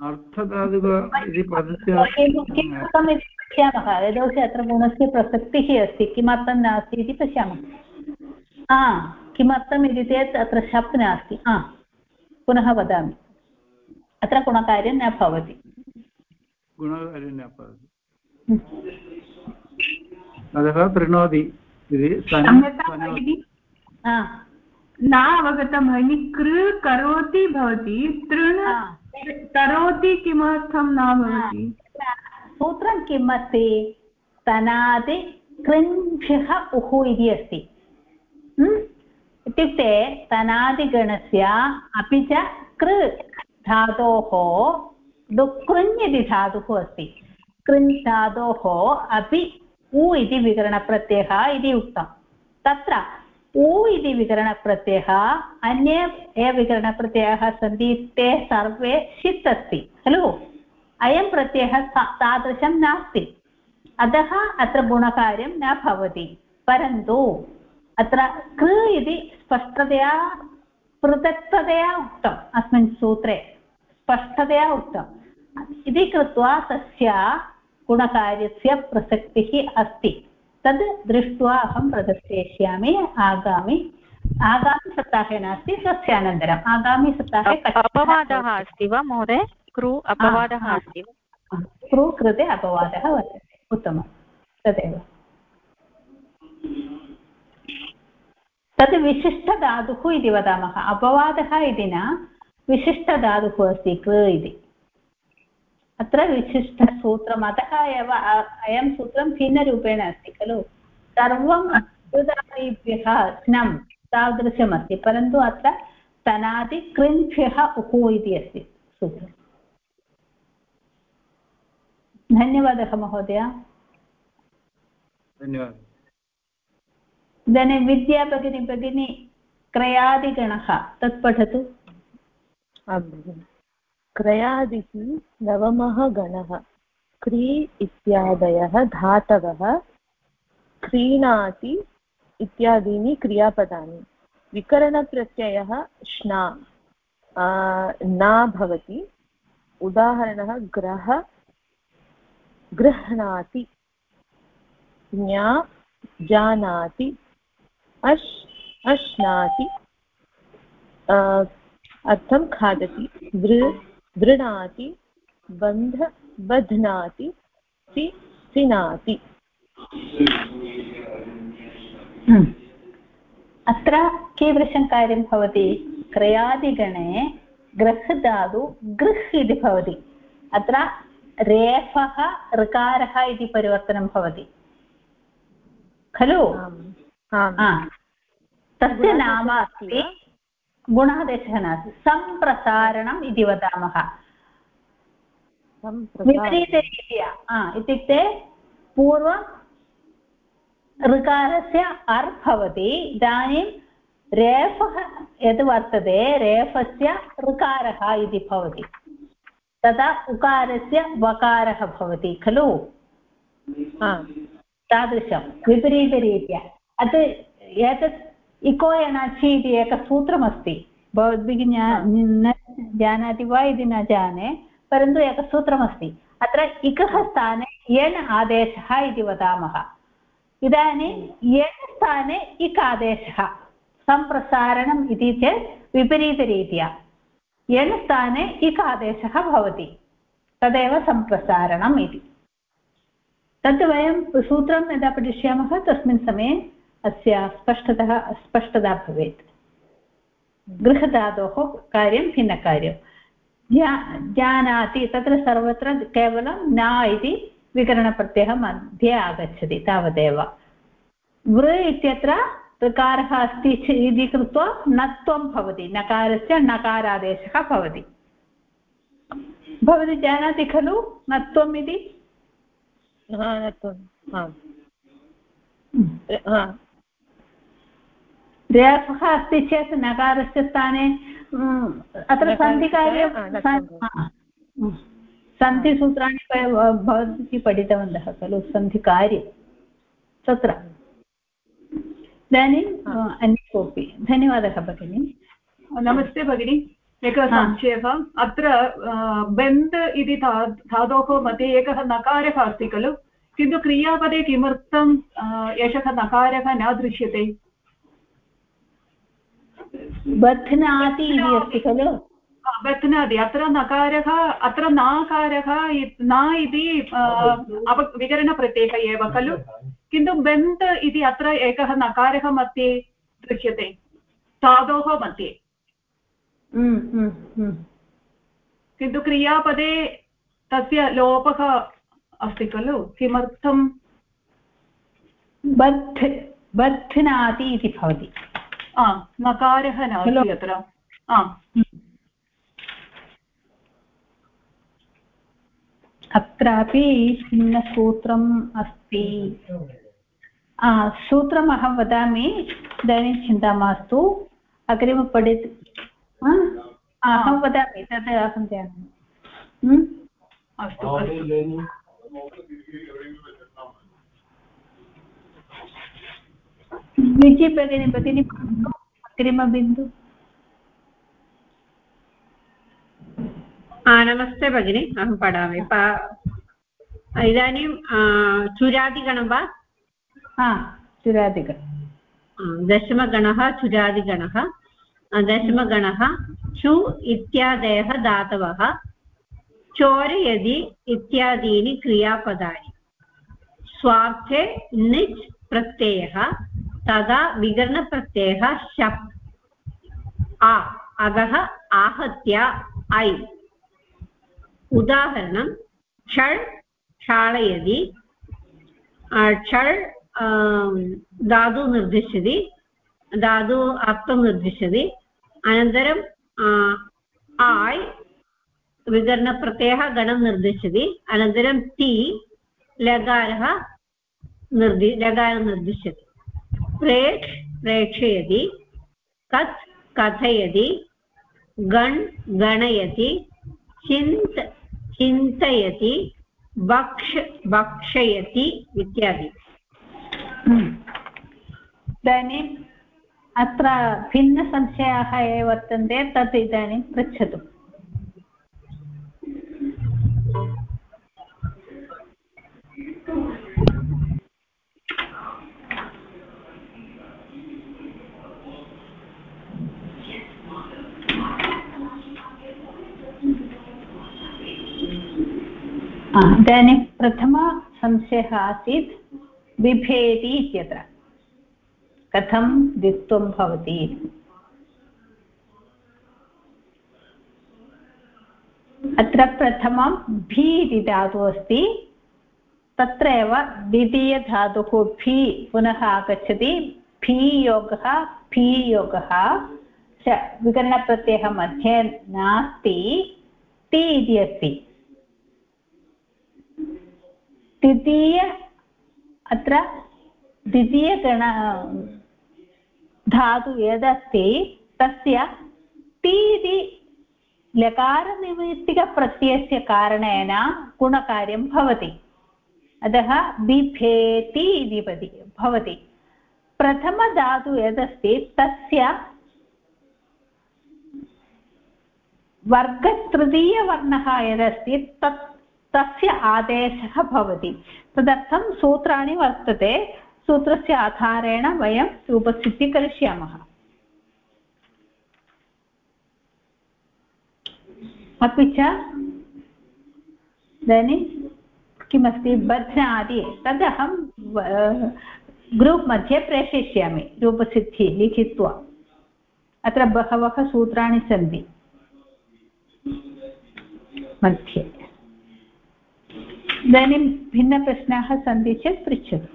अर्थधातुक इति पदस्य किमर्थम् इति पश्यामः? यतोहि अत्र गुणस्य प्रसक्तिः अस्ति। किमर्थं नास्ति इति पश्यामः। हा किमर्थम् इति चेत् अत्र शप् नास्ति। हा पुनः वदामि। अत्र गुणकार्यं न भवति। गुणकार्यं न भवति। अतः तृणोति इति न अवगतं भगिनि कृ करोति भवति। तृण करोति किमर्थं न भवति? सूत्रं किम् अस्ति तनादि कृञ्भ्यः उः इति अस्ति। इत्युक्ते तनादिगणस्य अपि च कृ धातोः डुकृञ् इति धातुः अस्ति। कृञ् धातोः अपि उ इति विकरणप्रत्ययः इति उक्तं। तत्र उ इति विकरणप्रत्ययः, अन्ये ये विकरणप्रत्ययाः सन्ति, ते सर्वे षित् अस्ति खलु? अयं प्रत्ययः तादृशं नास्ति। अतः अत्र गुणकार्यं न भवति। परन्तु अत्र कृ इति स्पष्टतया, पृथक्ततया उक्तम्, अस्मिन् सूत्रे। स्पष्टतया उक्तम्। इति कृत्वा तस्य गुणकार्यस्य प्रसक्तिः अस्ति। तद् दृष्ट्वा अहं प्रदर्शयिष्यामि आगामि आगामिसप्ताहे नास्ति तस्य अनन्तरम् आगामिसप्ताहे अपवादः अस्ति वा महोदय? क्रू अपवादः अस्ति वा? क्रू कृते अपवादः वर्तते उत्तमं तदेव। तद् विशिष्टधातुः इति वदामः अपवादः इति न विशिष्टधातुः अस्ति कृ इति। अत्र विशिष्टसूत्रम् अतः एव अयं सूत्रं भिन्नरूपेण अस्ति खलु? सर्वम् उदाहरेभ्यः स्नं तादृशमस्ति परन्तु अत्र तनादि कृञ्भ्यः उः इति अस्ति सूत्रम्। धन्यवादः महोदय। धन्यवादः। इदानीं विद्या भगिनी भगिनी क्रयादिगणः तत् पठतु। क्रयादिः नवमः गणः। क्री इत्यादयः धातवः। क्रीणाति इत्यादीनि क्रियापदानि। विकरणप्रत्ययः श्ना। न भवति। उदाहरणः ग्रह। गृह्णाति। ज्ञा। जानाति। अश्, अश्नाति। अर्थं खादति। वृ वृणाति बन्ध बध्नाति सि सिनाति। अत्र कीदृशं कार्यं भवति? क्रयादिगणे गृह्धातु गृह् इति भवति। अत्र रेफः ऋकारः इति परिवर्तनं भवति। खलु? तस्य नाम अस्ति गुणादेशः नास्ति सम्प्रसारणम् इति वदामः। विपरीतरीत्या। इत्युक्ते पूर्वं ऋकारस्य अर् भवति इदानीं रेफः यद् वर्तते रेफस्य ऋकारः इति भवति। तदा उकारस्य वकारः भवति खलु? तादृशं विपरीतरीत्या। अत् एतत् इको एणाचि इति एकसूत्रमस्ति भवद्भिः न जानाति वा इति न जाने परन्तु एकसूत्रमस्ति अत्र इकः स्थाने यण् आदेशः इति वदामः। इदानीं यण् स्थाने इक् आदेशः। सम्प्रसारणम् इति चेत् विपरीतरीत्या। यण् स्थाने इक् आदेशः भवति। तदेव सम्प्रसारणम् इति। तत् वयं सूत्रं यदा पठिष्यामः तस्मिन् समये अस्य स्पष्टतः स्पष्टता भवेत्। गृहधातोः कार्यं भिन्नकार्यं। ज्ञा जानाति तत्र सर्वत्र केवलं न इति विकरणप्रत्ययः मध्ये आगच्छति तावदेव। वृ इत्यत्र ऋकारः अस्ति इति कृत्वा नत्वं भवति नकारस्य नकारादेशः भवति। भवती जानाति खलु नत्वम् इति? रेफः अस्ति चेत् नकारस्य स्थाने अत्र सन्धिकार्यं सन्धिसूत्राणि भवद्भिः पठितवन्तः खलु सन्धिकार्ये तत्र इदानीम् अन्य कोऽपि धन्यवादः भगिनि नमस्ते भगिनि एकः संशयः अत्र बन्ध् इति धा धातोः मध्ये एकः नकारः अस्ति खलु किन्तु क्रियापदे किमर्थं एषः नकारः न दृश्यते बध्नाति इति अस्ति खलु? बध्नाति। अत्र नकारः अत्र नाकारः न इति विकरणप्रत्ययः एव खलु। किन्तु बन्त् इति अत्र एकः नकारः मध्ये दृश्यते। धातोः मध्ये। हम्म, हम्म, हम्म। किन्तु क्रियापदे तस्य लोपः अस्ति खलु। किमर्थं बध् बध्नाति इति भवति। नकारः नास्ति अत्र अत्रापि भिन्नसूत्रम् अस्ति सूत्रम् अहं वदामि इदानीं चिन्ता मास्तु अग्रिम पठित अहं वदामि तद् अहं जानामि अस्तु विजि भगिनी भगिनी अग्रिमबिन्दु नमस्ते भगिनि अहं पठामि इदानीं चुरादिगणं वा? हा चुरादिगणं। दशमगणः चुरादिगणः दशमगणः चु इत्यादयः धातवः। चोरयदि इत्यादीनि क्रियापदानि। स्वार्थे निच् प्रत्ययः। तदा विकरणप्रत्ययः शप् आ अधः आहत्य ऐ उदाहरणं षड् क्षालयति षड् धातु निर्दिशति धातु अर्थं निर्दिशति अनन्तरम् आय् विकरणप्रत्ययः गणं निर्दिशति अनन्तरं ति लकारः निर्दि लकारं निर्दिश्यति प्रेक् प्रेक्षयति कत् कथयति, गण् गणयति, चिन्त चिन्तयति भक्ष भक्षयति इत्यादि हम्म। इदानीम् अत्र भिन्नसंशयाः ये वर्तन्ते तत् इदानीं पृच्छतु इदानीं प्रथमसंशयः आसीत्, बिभेति इत्यत्र। कथं द्वित्वं भवति? अत्र प्रथमं भी इति धातुः अस्ति तत्र एव द्वितीयधातुः भी पुनः आगच्छति, भी योगः भी योगः। च विकरणप्रत्ययः मध्ये नास्ति, ति इति अस्ति। द्वितीय, अत्र द्वितीयगण धातु यदस्ति, तस्य ति इति लकारनिमित्तिकप्रत्ययस्य कारणेन गुणकार्यं भवति। अतः बिभेति इति भवति। प्रथमधातु यदस्ति, तस्य वर्गतृतीयवर्णः यदस्ति, तत् तस्य आदेशः भवति। तदर्थं सूत्राणि वर्तते। सूत्रस्य आधारेण वयं रूपसिद्धिः करिष्यामः। अपि च, इदानीं किमस्ति? बध्नादि तदहं ग्रूप् मध्ये प्रेषयिष्यामि रूपसिद्धिः लिखित्वा। अत्र बहवः सूत्राणि सन्ति। मध्ये। इदानीं भिन्नप्रश्नाः सन्ति चेत् पृच्छतु।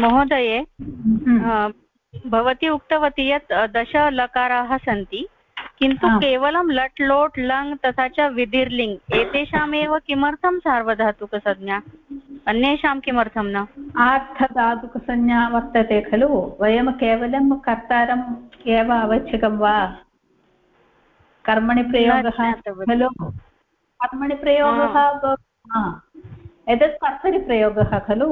महोदये हम्म। भवती उक्तवती यत् दश लकाराः सन्ति किन्तु केवलं लट् लोट् लङ् तथा च विधिर्लिङ् एतेषामेव किमर्थं सार्वधातुकसंज्ञा? अन्येषां किमर्थं न? आर्थधातुकसंज्ञा वर्तते खलु वयं केवलं कर्तारम् एव आवश्यकं वा? कर्मणि प्रयोगः खलु? कर्मणि प्रयोगः एतत् कर्तरिप्रयोगः खलु?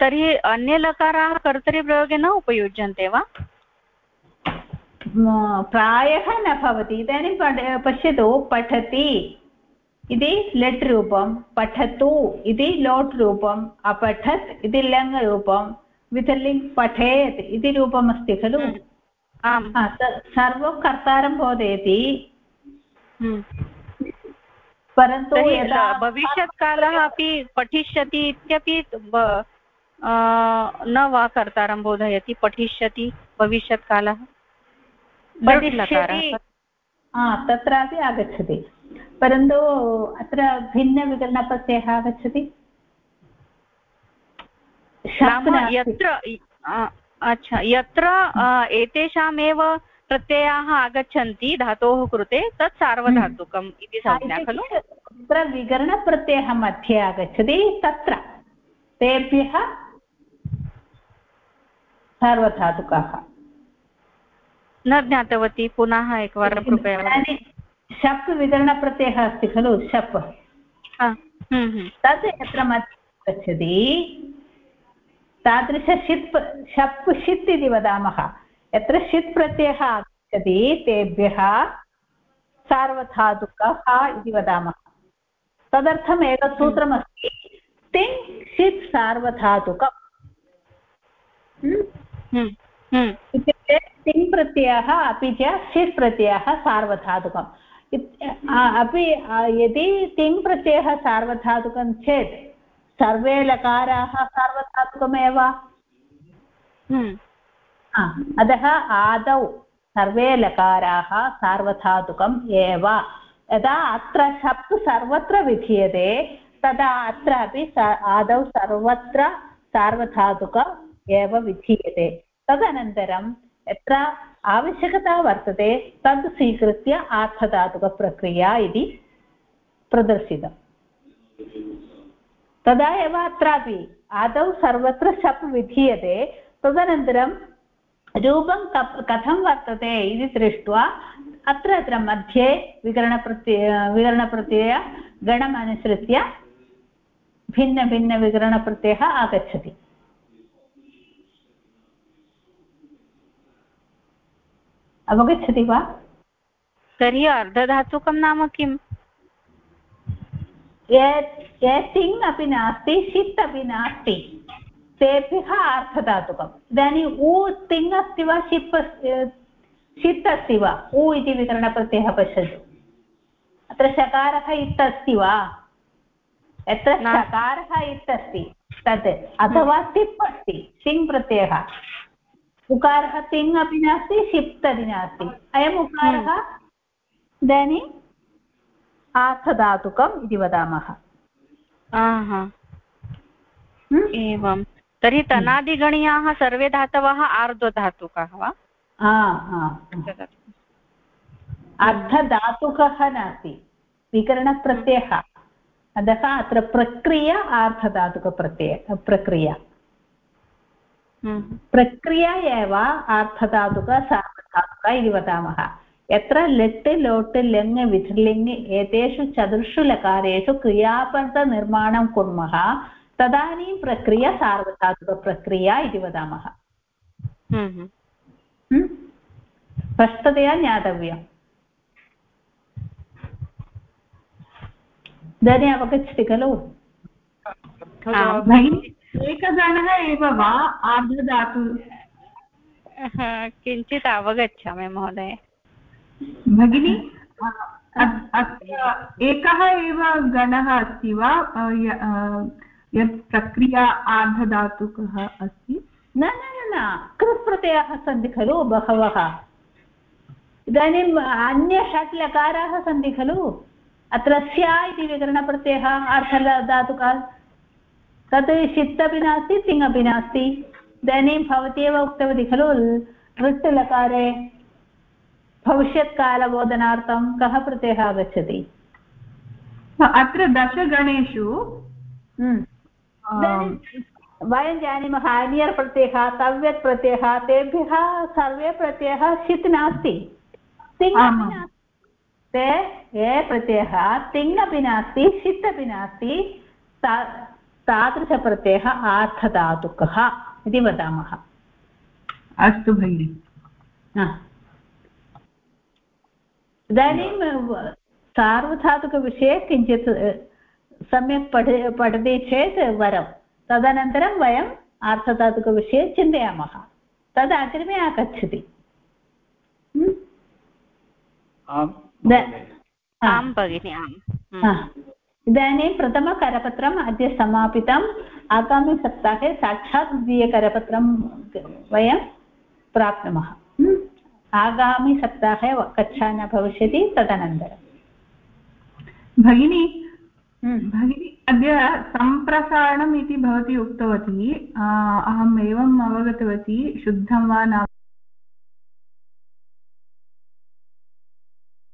तर्हि अन्ये लकाराः कर्तरिप्रयोगे न उपयुज्यन्ते वा? प्रायः न भवति। इदानीं पश्यतु पठति इति लट् रूपं पठतु इति लोट् रूपम् अपठत् इति लङ् रूपं वितर्लिङ् पठेत् इति रूपमस्ति खलु? सर्वं कर्तारं बोधयति। परन्तु भविष्यत्कालः अपि पठिष्यति इत्यपि न वा कर्तारं बोधयति पठिष्यति भविष्यत्कालः? तत्रापि आगच्छति। परन्तु अत्र भिन्नविकरणप्रत्ययः आगच्छति? यत्र अच्छा यत्र एतेषामेव प्रत्ययाः आगच्छन्ति धातोः कृते तत् सार्वधातुकम् इति संज्ञा खलु? तत्र विकरणप्रत्ययः मध्ये आगच्छति तत्र तेभ्यः सार्वधातुकाः। न ज्ञातवती पुनः एकवारं कृपया शप् विकरणप्रत्ययः अस्ति खलु शप्। हम्म, हम्म। तद् यत्र मध्ये गच्छति तादृशशित् शप् षित् इति वदामः। यत्र षित् प्रत्ययः आगच्छति तेभ्यः सार्वधातुकः इति वदामः। तदर्थम् एकसूत्रमस्ति तिङ् षित् सार्वधातुकम्। हम्म, इत्युक्ते तिङ् प्रत्ययः अपि च षित् प्रत्ययः सार्वधातुकम्। अपि यदि तिङ् प्रत्ययः सार्वधातुकं चेत् सर्वे लकाराः सार्वधातुकमेव। हम्म। अतः आदौ सर्वे लकाराः सार्वधातुकम् एव। यदा अत्र शप् सर्वत्र विधीयते, तदा अत्र आदौ सर्वत्र सार्वधातुक एव विधीयते। तदनन्तरं यत्र आवश्यकता वर्तते, तद् स्वीकृत्य आर्थधातुकप्रक्रिया इति प्रदर्शितम् तदा एव अत्रापि आदौ सर्वत्र शप् विधीयते, तदनन्तरं रूपं कथं वर्तते इति दृष्ट्वा अत्र अत्र मध्ये विकरणप्रत्यय विकरणप्रत्यय गणम् अनुसृत्य भिन्नभिन्नविकरणप्रत्ययः आगच्छति अवगच्छति वा तर्हि अर्धधातुकं नाम किम्? तिङ् अपि नास्ति षित् अपि नास्ति। तेभ्यः अर्थधातुकम् इदानीम् उ तिङ् अस्ति वा षिप् षित् अस्ति वा? उ इति विकरणप्रत्ययः पश्यतु। अत्र शकारः इत् अस्ति वा? यत्र शकारः इत् अस्ति तत्। अथवा तिप् अस्ति तिङ् प्रत्ययः। उकारः तिङ् अपि नास्ति षिप् अपि नास्ति। अयम् उकारः इदानीम् आर्थधातुकम् इति वदामः। एवं तर्हि तनादिगणीयाः सर्वे धातवः आर्द्वधातुकः वा? अर्धधातुकः नास्ति विकरणप्रत्ययः। अतः अत्र प्रक्रिया आर्थधातुकप्रत्यय प्रक्रिया। प्रक्रिया एव आर्थधातुक सार्वधातुक इति वदामः। यत्र लट् लोट् लङ् विधिलिङ् एतेषु चतुर्षु लकारेषु क्रियापदनिर्माणं कुर्मः तदानीं प्रक्रिया सार्वधातुकप्रक्रिया इति वदामः। स्पष्टतया ज्ञातव्यम्। इदानीम् अवगच्छति खलु? एकगणः एव वा आर्धधातु? किञ्चित् अवगच्छामि महोदय। भगिनि एकः एव गणः अस्ति वा? यत् प्रक्रिया आर्धधातुकः अस्ति। न न न कृत् प्रत्ययाः सन्ति खलु बहवः। इदानीम् अन्य षट् लकाराः सन्ति खलु। अत्र स्या इति विकरणप्रत्ययः अर्थधातुकः तत् षित् अपि नास्ति तिङ् अपि नास्ति। इदानीं भवती एव उक्तवती खलु ऋट् लकारे भविष्यत्कालबोधनार्थं कः प्रत्ययः आगच्छति? अत्र दशगणेषु हम्म। वयं जानीमः अन्यर् प्रत्ययः तव्यत् प्रत्ययः तेभ्यः सर्वे प्रत्ययः षित् नास्ति तिङ् ते ए प्रत्ययः तिङ् अपि नास्ति षित् अपि नास्ति तादृशप्रत्ययः आर्थधातुकः इति वदामः अस्तु भगिनि इदानीं सार्वधातुकविषये किञ्चित् सम्यक् पठ पठति चेत् वरं। तदनन्तरं वयम् आर्थधातुकविषये चिन्तयामः। तद् अग्रिमे आगच्छति। आं भगिनि आम्। इदानीं प्रथमकरपत्रम् अद्य समापितम्। आगामिसप्ताहे साक्षात् द्वितीयकरपत्रं वयं प्राप्नुमः। आगामिसप्ताहे कक्षा न भविष्यति तदनन्तरं। भगिनी भगिनी अद्य सम्प्रसारणम् इति भवती उक्तवती अहम् एवम् अवगतवती शुद्धं वा न